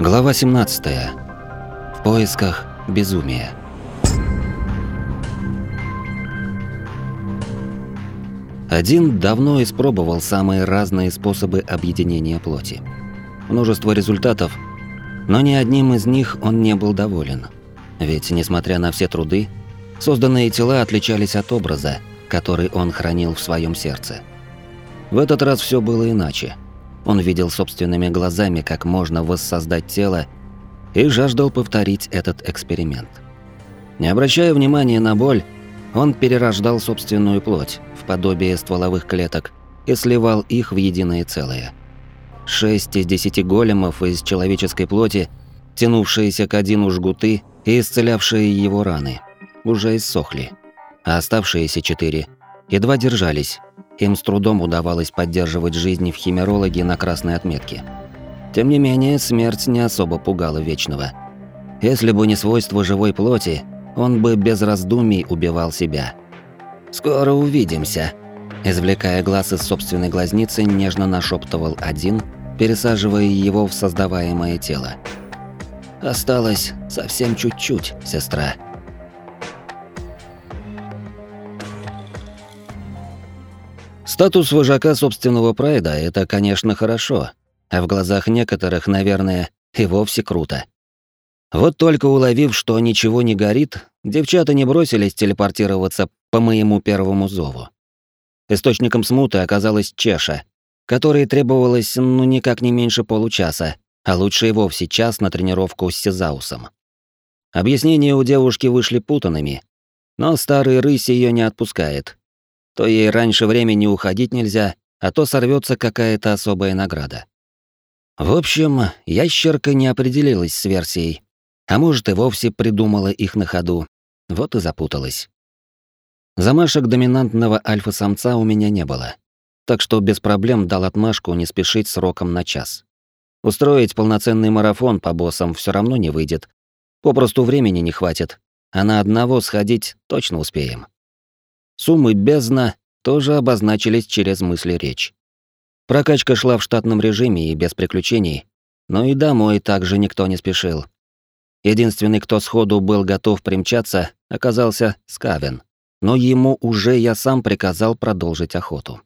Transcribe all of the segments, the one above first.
Глава 17. В поисках безумия. Один давно испробовал самые разные способы объединения плоти. Множество результатов, но ни одним из них он не был доволен. Ведь, несмотря на все труды, созданные тела отличались от образа, который он хранил в своем сердце. В этот раз все было иначе. Он видел собственными глазами, как можно воссоздать тело, и жаждал повторить этот эксперимент. Не обращая внимания на боль, он перерождал собственную плоть в подобие стволовых клеток и сливал их в единое целое. Шесть из десяти големов из человеческой плоти, тянувшиеся к Одину жгуты и исцелявшие его раны, уже иссохли, а оставшиеся четыре едва держались, им с трудом удавалось поддерживать жизнь в химерологе на красной отметке. Тем не менее, смерть не особо пугала Вечного. Если бы не свойство живой плоти, он бы без раздумий убивал себя. «Скоро увидимся», – извлекая глаз из собственной глазницы, нежно нашептывал один, пересаживая его в создаваемое тело. «Осталось совсем чуть-чуть, сестра». Статус вожака собственного прайда – это, конечно, хорошо, а в глазах некоторых, наверное, и вовсе круто. Вот только уловив, что ничего не горит, девчата не бросились телепортироваться по моему первому зову. Источником смуты оказалась чеша, которой требовалось ну никак не меньше получаса, а лучше и вовсе час на тренировку с Сезаусом. Объяснения у девушки вышли путанными, но старый рысь ее не отпускает, то ей раньше времени уходить нельзя, а то сорвется какая-то особая награда. В общем, ящерка не определилась с версией, а может и вовсе придумала их на ходу, вот и запуталась. Замашек доминантного альфа-самца у меня не было, так что без проблем дал отмашку не спешить сроком на час. Устроить полноценный марафон по боссам все равно не выйдет, попросту времени не хватит, а на одного сходить точно успеем. Суммы бездна тоже обозначились через мысли речь. Прокачка шла в штатном режиме и без приключений, но и домой также никто не спешил. Единственный, кто сходу был готов примчаться, оказался Скавен. Но ему уже я сам приказал продолжить охоту.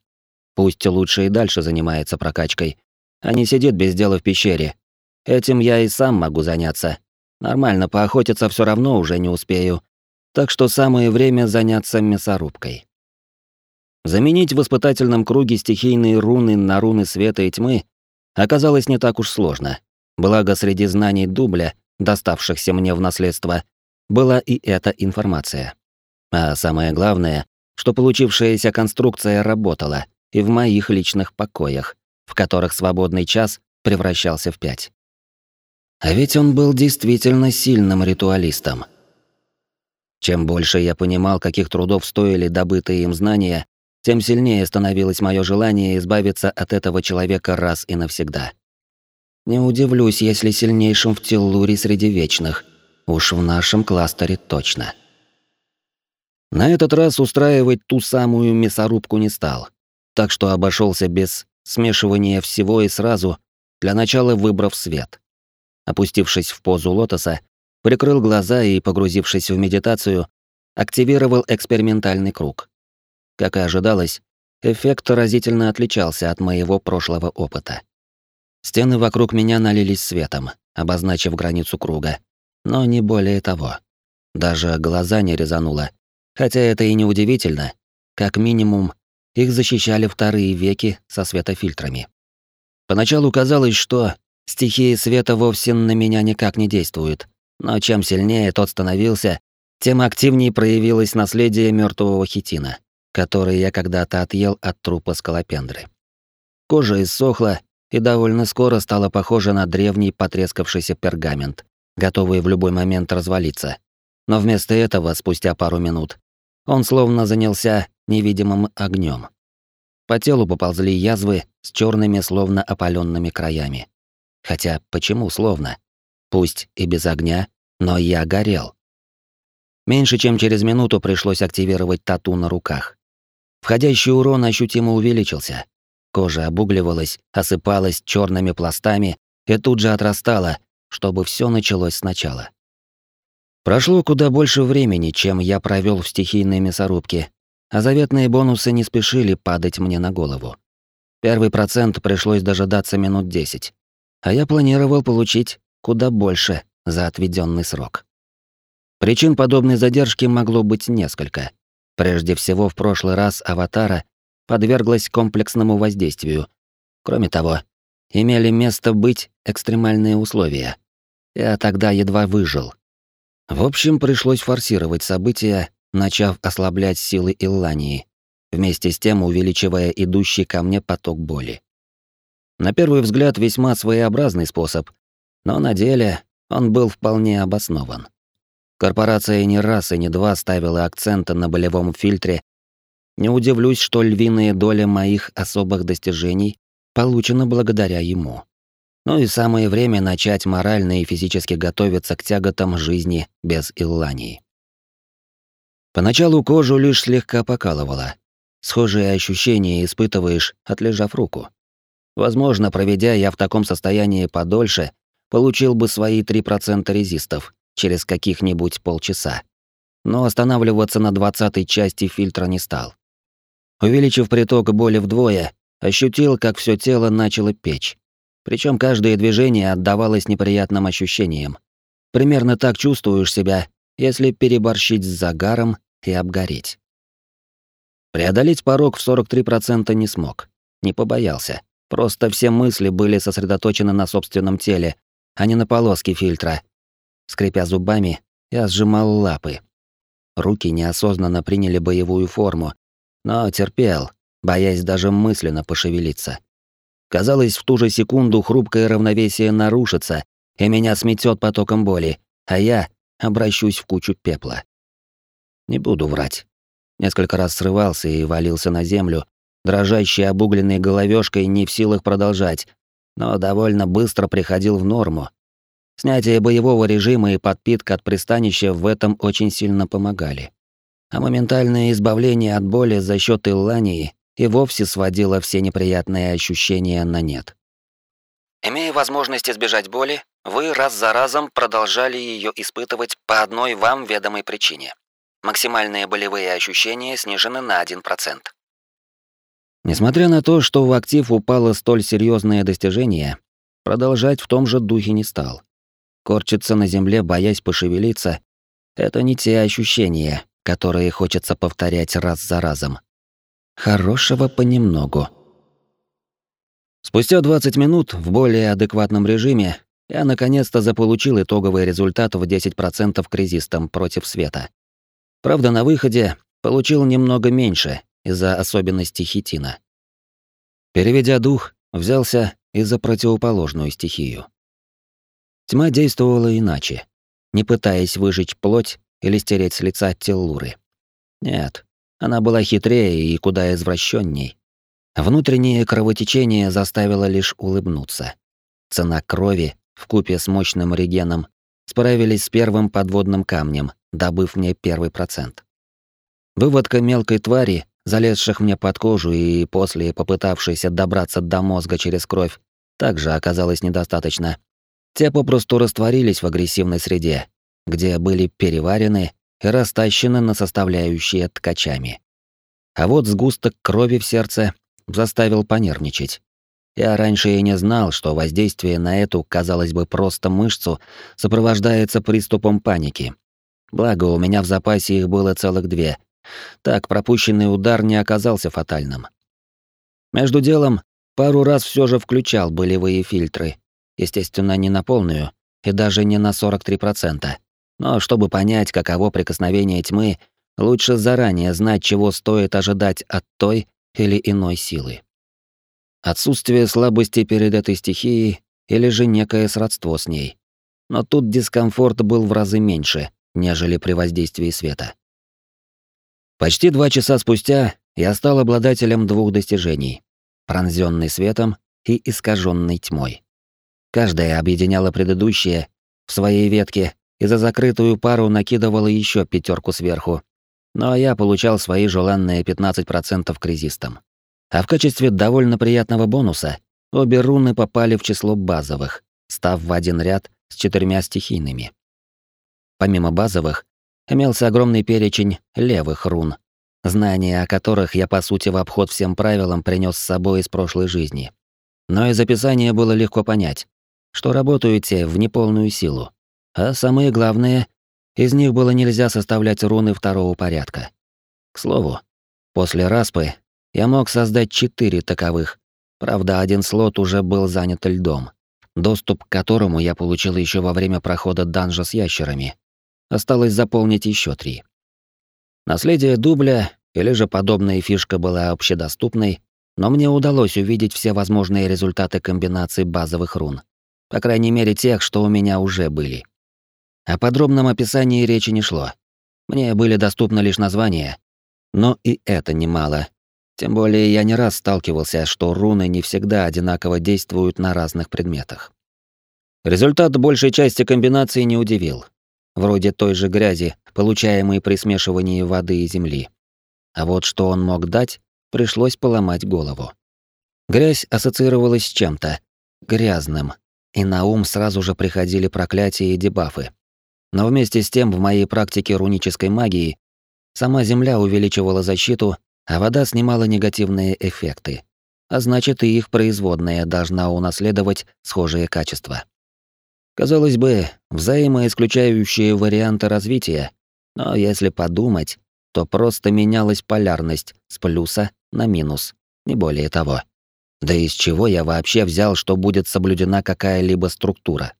Пусть лучше и дальше занимается прокачкой, а не сидит без дела в пещере. Этим я и сам могу заняться. Нормально поохотиться все равно уже не успею, так что самое время заняться мясорубкой. Заменить в испытательном круге стихийные руны на руны света и тьмы оказалось не так уж сложно. Благо среди знаний дубля, доставшихся мне в наследство, была и эта информация. А самое главное, что получившаяся конструкция работала и в моих личных покоях, в которых свободный час превращался в пять. А ведь он был действительно сильным ритуалистом. Чем больше я понимал, каких трудов стоили добытые им знания, тем сильнее становилось мое желание избавиться от этого человека раз и навсегда. Не удивлюсь, если сильнейшим в Тиллуре среди вечных. Уж в нашем кластере точно. На этот раз устраивать ту самую мясорубку не стал, так что обошелся без смешивания всего и сразу, для начала выбрав свет. Опустившись в позу лотоса, прикрыл глаза и, погрузившись в медитацию, активировал экспериментальный круг. Как и ожидалось, эффект разительно отличался от моего прошлого опыта. Стены вокруг меня налились светом, обозначив границу круга, но не более того. Даже глаза не резануло, хотя это и не удивительно, как минимум, их защищали вторые веки со светофильтрами. Поначалу казалось, что стихия света вовсе на меня никак не действует, но чем сильнее тот становился, тем активнее проявилось наследие мертвого хитина, который я когда-то отъел от трупа скалопендры. Кожа иссохла и довольно скоро стала похожа на древний потрескавшийся пергамент, готовый в любой момент развалиться. Но вместо этого, спустя пару минут, он словно занялся невидимым огнем. По телу поползли язвы с черными, словно опаленными краями. Хотя почему словно? Пусть и без огня, но я горел. Меньше чем через минуту пришлось активировать тату на руках. Входящий урон ощутимо увеличился. Кожа обугливалась, осыпалась черными пластами и тут же отрастала, чтобы все началось сначала. Прошло куда больше времени, чем я провел в стихийной мясорубке, а заветные бонусы не спешили падать мне на голову. Первый процент пришлось дожидаться минут 10, а я планировал получить куда больше за отведенный срок. Причин подобной задержки могло быть несколько. Прежде всего, в прошлый раз аватара подверглась комплексному воздействию. Кроме того, имели место быть экстремальные условия. Я тогда едва выжил. В общем, пришлось форсировать события, начав ослаблять силы Иллании, вместе с тем увеличивая идущий ко мне поток боли. На первый взгляд весьма своеобразный способ, но на деле он был вполне обоснован. Корпорация не раз и не два ставила акценты на болевом фильтре. Не удивлюсь, что львиная доля моих особых достижений получена благодаря ему. Ну и самое время начать морально и физически готовиться к тяготам жизни без Иллании. Поначалу кожу лишь слегка покалывало. Схожие ощущения испытываешь, отлежав руку. Возможно, проведя я в таком состоянии подольше, получил бы свои 3% резистов через каких-нибудь полчаса. Но останавливаться на двадцатой части фильтра не стал. Увеличив приток боли вдвое, ощутил, как все тело начало печь. Причем каждое движение отдавалось неприятным ощущениям. Примерно так чувствуешь себя, если переборщить с загаром и обгореть. Преодолеть порог в 43% не смог. Не побоялся. Просто все мысли были сосредоточены на собственном теле, а не на полоске фильтра. Скрипя зубами, я сжимал лапы. Руки неосознанно приняли боевую форму, но терпел, боясь даже мысленно пошевелиться. Казалось, в ту же секунду хрупкое равновесие нарушится, и меня сметет потоком боли, а я обращусь в кучу пепла. Не буду врать. Несколько раз срывался и валился на землю, дрожащий обугленной головешкой не в силах продолжать, но довольно быстро приходил в норму. Снятие боевого режима и подпитка от пристанища в этом очень сильно помогали. А моментальное избавление от боли за счет Иллании и вовсе сводила все неприятные ощущения на нет. Имея возможность избежать боли, вы раз за разом продолжали ее испытывать по одной вам ведомой причине. Максимальные болевые ощущения снижены на 1%. Несмотря на то, что в актив упало столь серьезное достижение, продолжать в том же духе не стал. Корчиться на земле, боясь пошевелиться, это не те ощущения, которые хочется повторять раз за разом. Хорошего понемногу. Спустя 20 минут в более адекватном режиме я наконец-то заполучил итоговый результат в 10% к резистам против света. Правда, на выходе получил немного меньше из-за особенностей хитина. Переведя дух, взялся и за противоположную стихию. Тьма действовала иначе, не пытаясь выжечь плоть или стереть с лица теллуры. Нет, она была хитрее и куда извращенней. Внутреннее кровотечение заставило лишь улыбнуться. Цена крови, в купе с мощным регеном, справились с первым подводным камнем, добыв мне первый процент. Выводка мелкой твари, залезших мне под кожу и после попытавшейся добраться до мозга через кровь, также оказалось недостаточно. Те попросту растворились в агрессивной среде, где были переварены и растащены на составляющие ткачами. А вот сгусток крови в сердце заставил понервничать. Я раньше и не знал, что воздействие на эту, казалось бы, просто мышцу сопровождается приступом паники. Благо, у меня в запасе их было целых две. Так пропущенный удар не оказался фатальным. Между делом, пару раз все же включал болевые фильтры. Естественно, не на полную, и даже не на 43%. Но чтобы понять, каково прикосновение тьмы, лучше заранее знать, чего стоит ожидать от той или иной силы. Отсутствие слабости перед этой стихией или же некое сродство с ней. Но тут дискомфорт был в разы меньше, нежели при воздействии света. Почти два часа спустя я стал обладателем двух достижений — пронзённый светом и искаженной тьмой. Каждая объединяла предыдущее в своей ветке и за закрытую пару накидывала еще пятерку сверху. Но я получал свои желанные 15% к резистам. А в качестве довольно приятного бонуса обе руны попали в число базовых, став в один ряд с четырьмя стихийными. Помимо базовых, имелся огромный перечень левых рун, знания о которых я, по сути, в обход всем правилам принес с собой из прошлой жизни. Но из описания было легко понять, что работают те в неполную силу. А самое главное, из них было нельзя составлять руны второго порядка. К слову, после распы я мог создать четыре таковых. Правда, один слот уже был занят льдом, доступ к которому я получил еще во время прохода данжа с ящерами. Осталось заполнить еще три. Наследие дубля или же подобная фишка была общедоступной, но мне удалось увидеть все возможные результаты комбинации базовых рун. По крайней мере, тех, что у меня уже были. О подробном описании речи не шло. Мне были доступны лишь названия, но и это немало. Тем более я не раз сталкивался, что руны не всегда одинаково действуют на разных предметах. Результат большей части комбинации не удивил вроде той же грязи, получаемой при смешивании воды и земли. А вот что он мог дать, пришлось поломать голову. Грязь ассоциировалась с чем-то грязным, и на ум сразу же приходили проклятия и дебафы. Но вместе с тем в моей практике рунической магии сама земля увеличивала защиту, а вода снимала негативные эффекты. А значит, и их производная должна унаследовать схожие качества. Казалось бы, взаимоисключающие варианты развития, но если подумать, то просто менялась полярность с плюса на минус, не более того. Да из чего я вообще взял, что будет соблюдена какая-либо структура?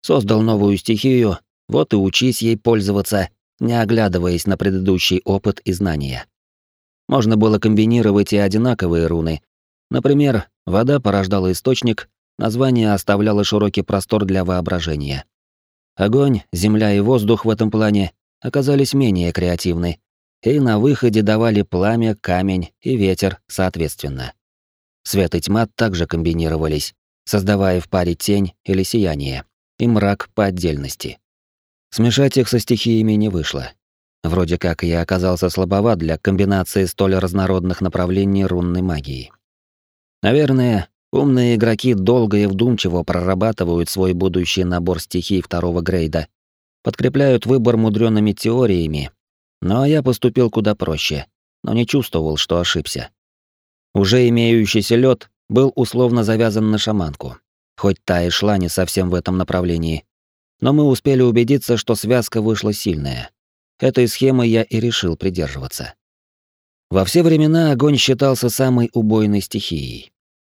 Создал новую стихию, вот и учись ей пользоваться, не оглядываясь на предыдущий опыт и знания. Можно было комбинировать и одинаковые руны. Например, вода порождала источник, Название оставляло широкий простор для воображения. Огонь, земля и воздух в этом плане оказались менее креативны, и на выходе давали пламя, камень и ветер соответственно. Свет и тьма также комбинировались, создавая в паре тень или сияние, и мрак по отдельности. Смешать их со стихиями не вышло. Вроде как я оказался слабоват для комбинации столь разнородных направлений рунной магии. Наверное, Умные игроки долго и вдумчиво прорабатывают свой будущий набор стихий второго грейда, подкрепляют выбор мудрёными теориями. Но я поступил куда проще, но не чувствовал, что ошибся. Уже имеющийся лед был условно завязан на шаманку, хоть та и шла не совсем в этом направлении. Но мы успели убедиться, что связка вышла сильная. Этой схемы я и решил придерживаться. Во все времена огонь считался самой убойной стихией.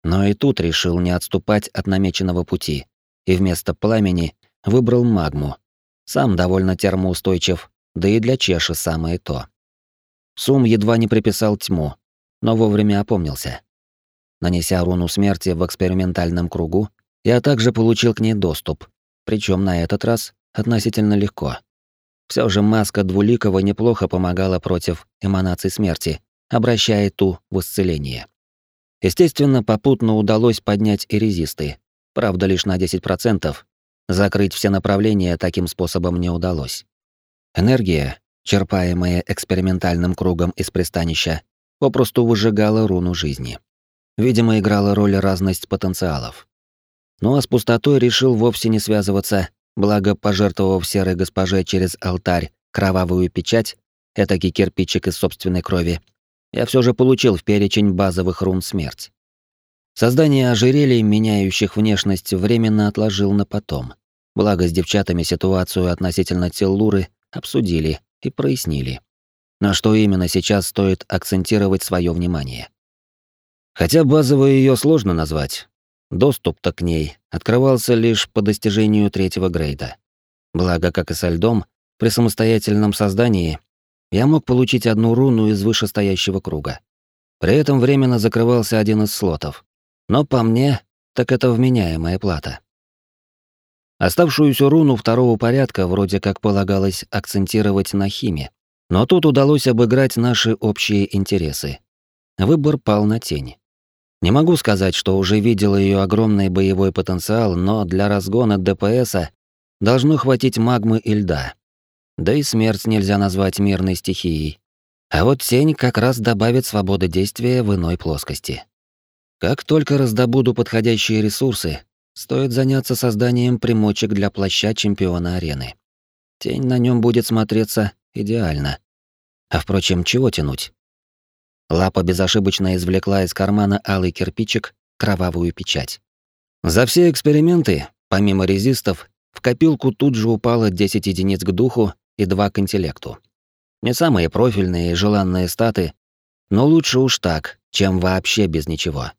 Но и тут решил не отступать от намеченного пути, и вместо пламени выбрал магму. Сам довольно термоустойчив, да и для чеши самое то. Сум едва не приписал тьму, но вовремя опомнился. Нанеся руну смерти в экспериментальном кругу, я также получил к ней доступ, причем на этот раз относительно легко. Все же маска Двуликова неплохо помогала против эманаций смерти, обращая ту в исцеление. Естественно, попутно удалось поднять и резисты, правда лишь на 10%. Закрыть все направления таким способом не удалось. Энергия, черпаемая экспериментальным кругом из пристанища, попросту выжигала руну жизни. Видимо, играла роль разность потенциалов. Ну а с пустотой решил вовсе не связываться, благо пожертвовав серой госпоже через алтарь кровавую печать, этакий кирпичик из собственной крови, я все же получил в перечень базовых рун смерть. Создание ожерелий, меняющих внешность, временно отложил на потом. Благо с девчатами ситуацию относительно Теллуры обсудили и прояснили. На что именно сейчас стоит акцентировать свое внимание. Хотя базовую ее сложно назвать. Доступ-то к ней открывался лишь по достижению третьего грейда. Благо, как и со льдом, при самостоятельном создании я мог получить одну руну из вышестоящего круга. При этом временно закрывался один из слотов. Но по мне, так это вменяемая плата. Оставшуюся руну второго порядка вроде как полагалось акцентировать на химе. Но тут удалось обыграть наши общие интересы. Выбор пал на тень. Не могу сказать, что уже видел ее огромный боевой потенциал, но для разгона ДПСа должно хватить магмы и льда. Да и смерть нельзя назвать мирной стихией. А вот тень как раз добавит свободы действия в иной плоскости. Как только раздобуду подходящие ресурсы, Стоит заняться созданием примочек для плаща чемпиона арены. Тень на нем будет смотреться идеально. А впрочем, чего тянуть? Лапа безошибочно извлекла из кармана алый кирпичик, кровавую печать. За все эксперименты, помимо резистов, в копилку тут же упало 10 единиц к духу и 2 к интеллекту. Не самые профильные и желанные статы, но лучше уж так, чем вообще без ничего.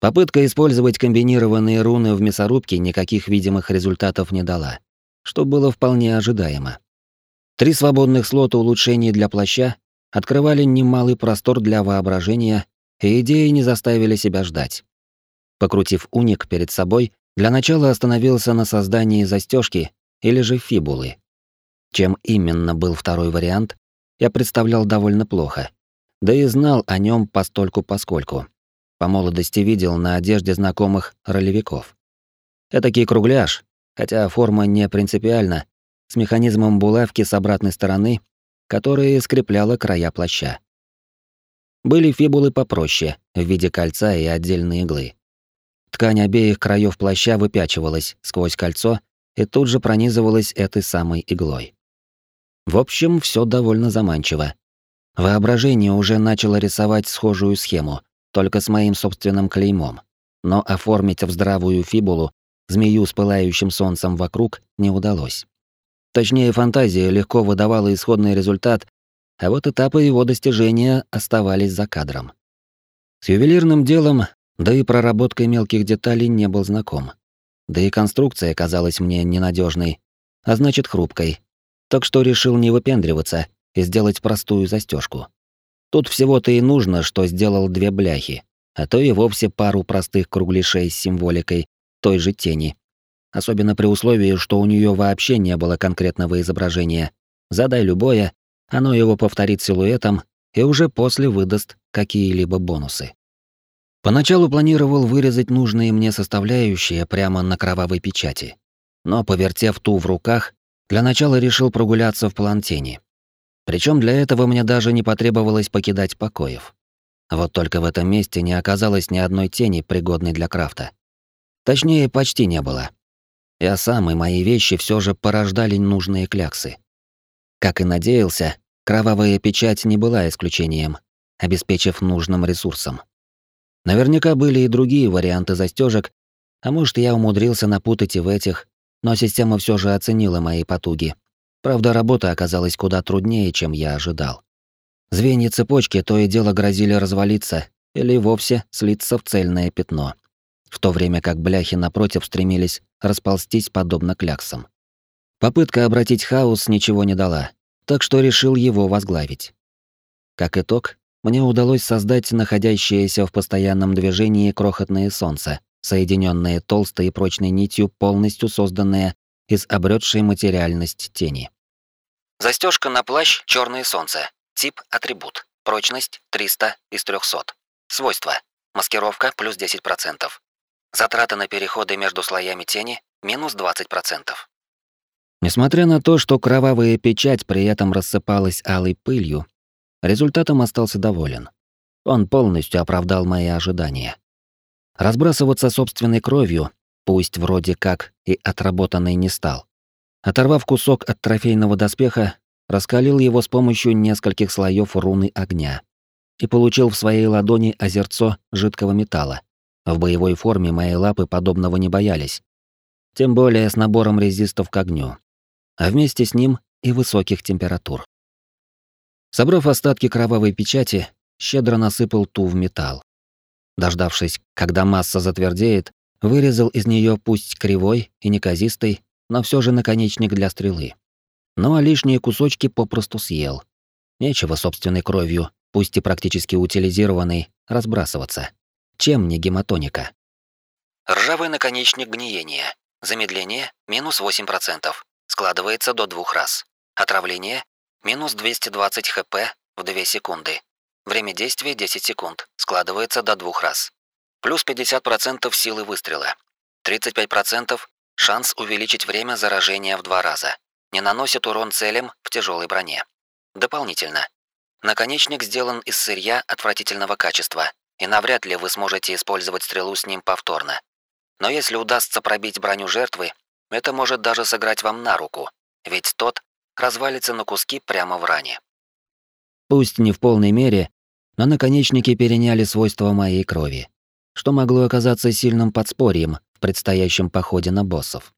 Попытка использовать комбинированные руны в мясорубке никаких видимых результатов не дала, что было вполне ожидаемо. Три свободных слота улучшений для плаща открывали немалый простор для воображения, и идеи не заставили себя ждать. Покрутив уник перед собой, для начала остановился на создании застежки или же фибулы. Чем именно был второй вариант, я представлял довольно плохо. Да и знал о нем постольку-поскольку. По молодости видел на одежде знакомых ролевиков. Этакий кругляш, хотя форма не принципиальна, с механизмом булавки с обратной стороны, которая скрепляла края плаща. Были фибулы попроще, в виде кольца и отдельной иглы. Ткань обеих краев плаща выпячивалась сквозь кольцо и тут же пронизывалась этой самой иглой. В общем, все довольно заманчиво. Воображение уже начало рисовать схожую схему, только с моим собственным клеймом. Но оформить в здравую фибулу змею с пылающим солнцем вокруг не удалось. Точнее, фантазия легко выдавала исходный результат, а вот этапы его достижения оставались за кадром. С ювелирным делом да и проработкой мелких деталей не был знаком. Да и конструкция казалась мне ненадежной, а значит хрупкой. Так что решил не выпендриваться и сделать простую застежку. Тут всего-то и нужно, что сделал две бляхи, а то и вовсе пару простых кругляшей с символикой той же тени. Особенно при условии, что у нее вообще не было конкретного изображения. Задай любое, оно его повторит силуэтом и уже после выдаст какие-либо бонусы. Поначалу планировал вырезать нужные мне составляющие прямо на кровавой печати. Но, повертев ту в руках, для начала решил прогуляться в Палантине. Причем для этого мне даже не потребовалось покидать покоев. Вот только в этом месте не оказалось ни одной тени, пригодной для крафта. Точнее, почти не было. Я сам и мои вещи все же порождали нужные кляксы. Как и надеялся, кровавая печать не была исключением, обеспечив нужным ресурсом. Наверняка были и другие варианты застежек, а может, я умудрился напутать и в этих, но система все же оценила мои потуги. Правда, работа оказалась куда труднее, чем я ожидал. Звенья цепочки то и дело грозили развалиться или вовсе слиться в цельное пятно, в то время как бляхи напротив стремились расползтись подобно кляксам. Попытка обратить хаос ничего не дала, так что решил его возглавить. Как итог, мне удалось создать находящееся в постоянном движении крохотное солнце, соединенное толстой и прочной нитью, полностью созданное из обретшей материальность тени. Застежка на плащ черное солнце. Тип атрибут. Прочность 300 из 300. Свойства. Маскировка плюс 10%. Затраты на переходы между слоями тени минус 20%. Несмотря на то, что кровавая печать при этом рассыпалась алой пылью, Результатом остался доволен. Он полностью оправдал мои ожидания. Разбрасываться собственной кровью, пусть вроде как и отработанной не стал. Оторвав кусок от трофейного доспеха, раскалил его с помощью нескольких слоев руны огня и получил в своей ладони озерцо жидкого металла. В боевой форме мои лапы подобного не боялись. Тем более с набором резистов к огню. А вместе с ним и высоких температур. Собрав остатки кровавой печати, щедро насыпал ту в металл. Дождавшись, когда масса затвердеет, вырезал из нее пусть кривой и неказистый, но все же наконечник для стрелы. Ну а лишние кусочки попросту съел. Нечего собственной кровью, пусть и практически утилизированной, разбрасываться. Чем не гематоника? Ржавый наконечник гниения. Замедление минус 8%. Складывается до двух раз. Отравление Минус 220 хп в 2 секунды. Время действия 10 секунд. Складывается до двух раз. Плюс 50% силы выстрела. 35% шанс увеличить время заражения в два раза. Не наносит урон целям в тяжелой броне. Дополнительно. Наконечник сделан из сырья отвратительного качества, и навряд ли вы сможете использовать стрелу с ним повторно. Но если удастся пробить броню жертвы, это может даже сыграть вам на руку, ведь тот развалится на куски прямо в ране. Пусть не в полной мере, но наконечники переняли свойства моей крови, что могло оказаться сильным подспорьем в предстоящем походе на боссов.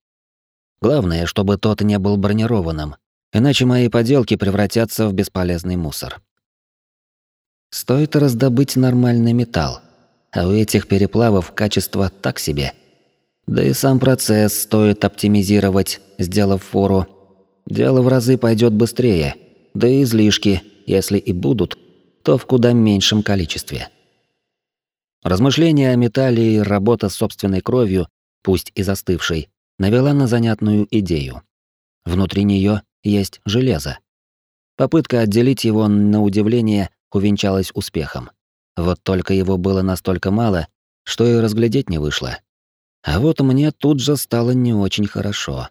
Главное, чтобы тот не был бронированным, иначе мои поделки превратятся в бесполезный мусор. Стоит раздобыть нормальный металл, а у этих переплавов качество так себе. Да и сам процесс стоит оптимизировать, сделав фору. Дело в разы пойдет быстрее, да и излишки, если и будут, то в куда меньшем количестве. Размышления о металле и работа с собственной кровью, пусть и застывшей, навела на занятную идею. Внутри нее есть железо. Попытка отделить его, на удивление, увенчалась успехом. Вот только его было настолько мало, что и разглядеть не вышло. А вот мне тут же стало не очень хорошо.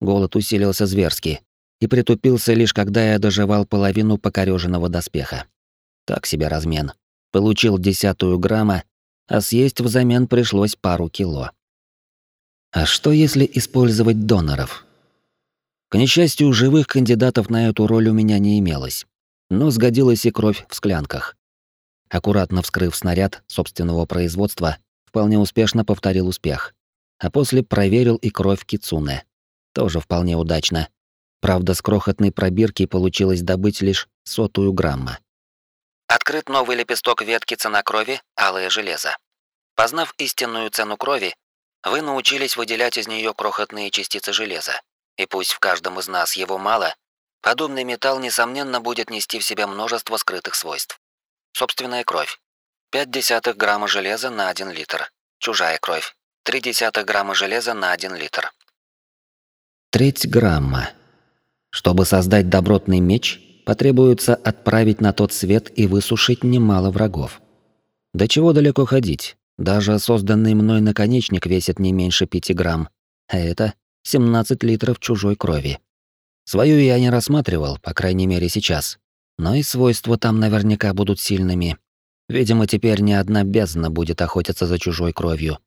Голод усилился зверски и притупился лишь когда я доживал половину покорёженного доспеха. Так себе размен. Получил десятую грамма, а съесть взамен пришлось пару кило. А что если использовать доноров? К несчастью, живых кандидатов на эту роль у меня не имелось, но сгодилась и кровь в склянках. Аккуратно вскрыв снаряд собственного производства, вполне успешно повторил успех. А после проверил и кровь кицуне. Тоже вполне удачно. Правда, с крохотной пробирки получилось добыть лишь сотую грамма. Открыт новый лепесток ветки цена крови алое железо. Познав истинную цену крови, вы научились выделять из нее крохотные частицы железа. И пусть в каждом из нас его мало, подобный металл, несомненно, будет нести в себе множество скрытых свойств. Собственная кровь. 5 десятых грамма железа на 1 литр. Чужая кровь. 3 десятых грамма железа на 1 литр. Треть грамма. Чтобы создать добротный меч, потребуется отправить на тот свет и высушить немало врагов. До чего далеко ходить? Даже созданный мной наконечник весит не меньше пяти грамм, а это 17 литров чужой крови. Свою я не рассматривал, по крайней мере сейчас. Но и свойства там наверняка будут сильными. Видимо, теперь ни одна бездна будет охотиться за чужой кровью.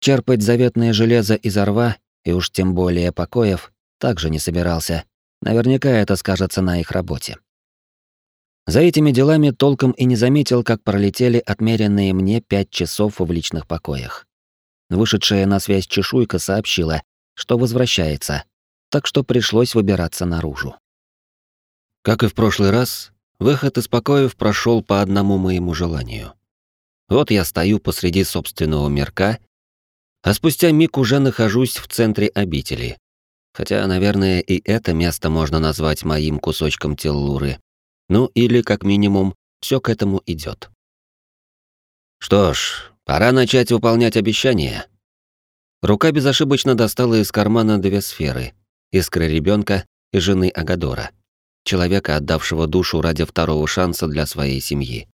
Черпать заветное железо из рва, и уж тем более покоев, также не собирался. Наверняка это скажется на их работе. За этими делами толком и не заметил, как пролетели отмеренные мне пять часов в личных покоях. Вышедшая на связь чешуйка сообщила, что возвращается, так что пришлось выбираться наружу. Как и в прошлый раз, выход из покоев прошел по одному моему желанию. Вот я стою посреди собственного мирка, а спустя миг уже нахожусь в центре обители. Хотя, наверное, и это место можно назвать моим кусочком теллуры, ну или, как минимум, все к этому идет. Что ж, пора начать выполнять обещания. Рука безошибочно достала из кармана две сферы — искры ребенка и жены Агадора, человека, отдавшего душу ради второго шанса для своей семьи.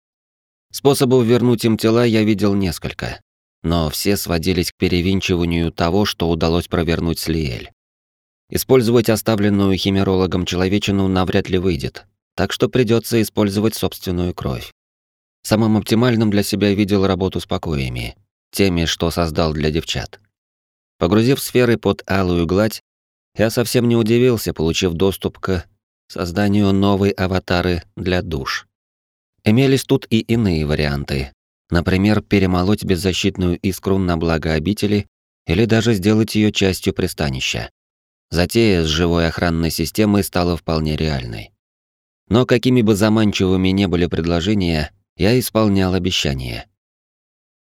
Способов вернуть им тела я видел несколько, но все сводились к перевинчиванию того, что удалось провернуть с Лиэль. Использовать оставленную химерологом человечину навряд ли выйдет, так что придется использовать собственную кровь. Самым оптимальным для себя видел работу с покоями, теми, что создал для девчат. Погрузив сферы под алую гладь, я совсем не удивился, получив доступ к созданию новой аватары для душ. Имелись тут и иные варианты. Например, перемолоть беззащитную искру на благо обители или даже сделать ее частью пристанища. Затея с живой охранной системой стала вполне реальной. Но какими бы заманчивыми не были предложения, я исполнял обещания.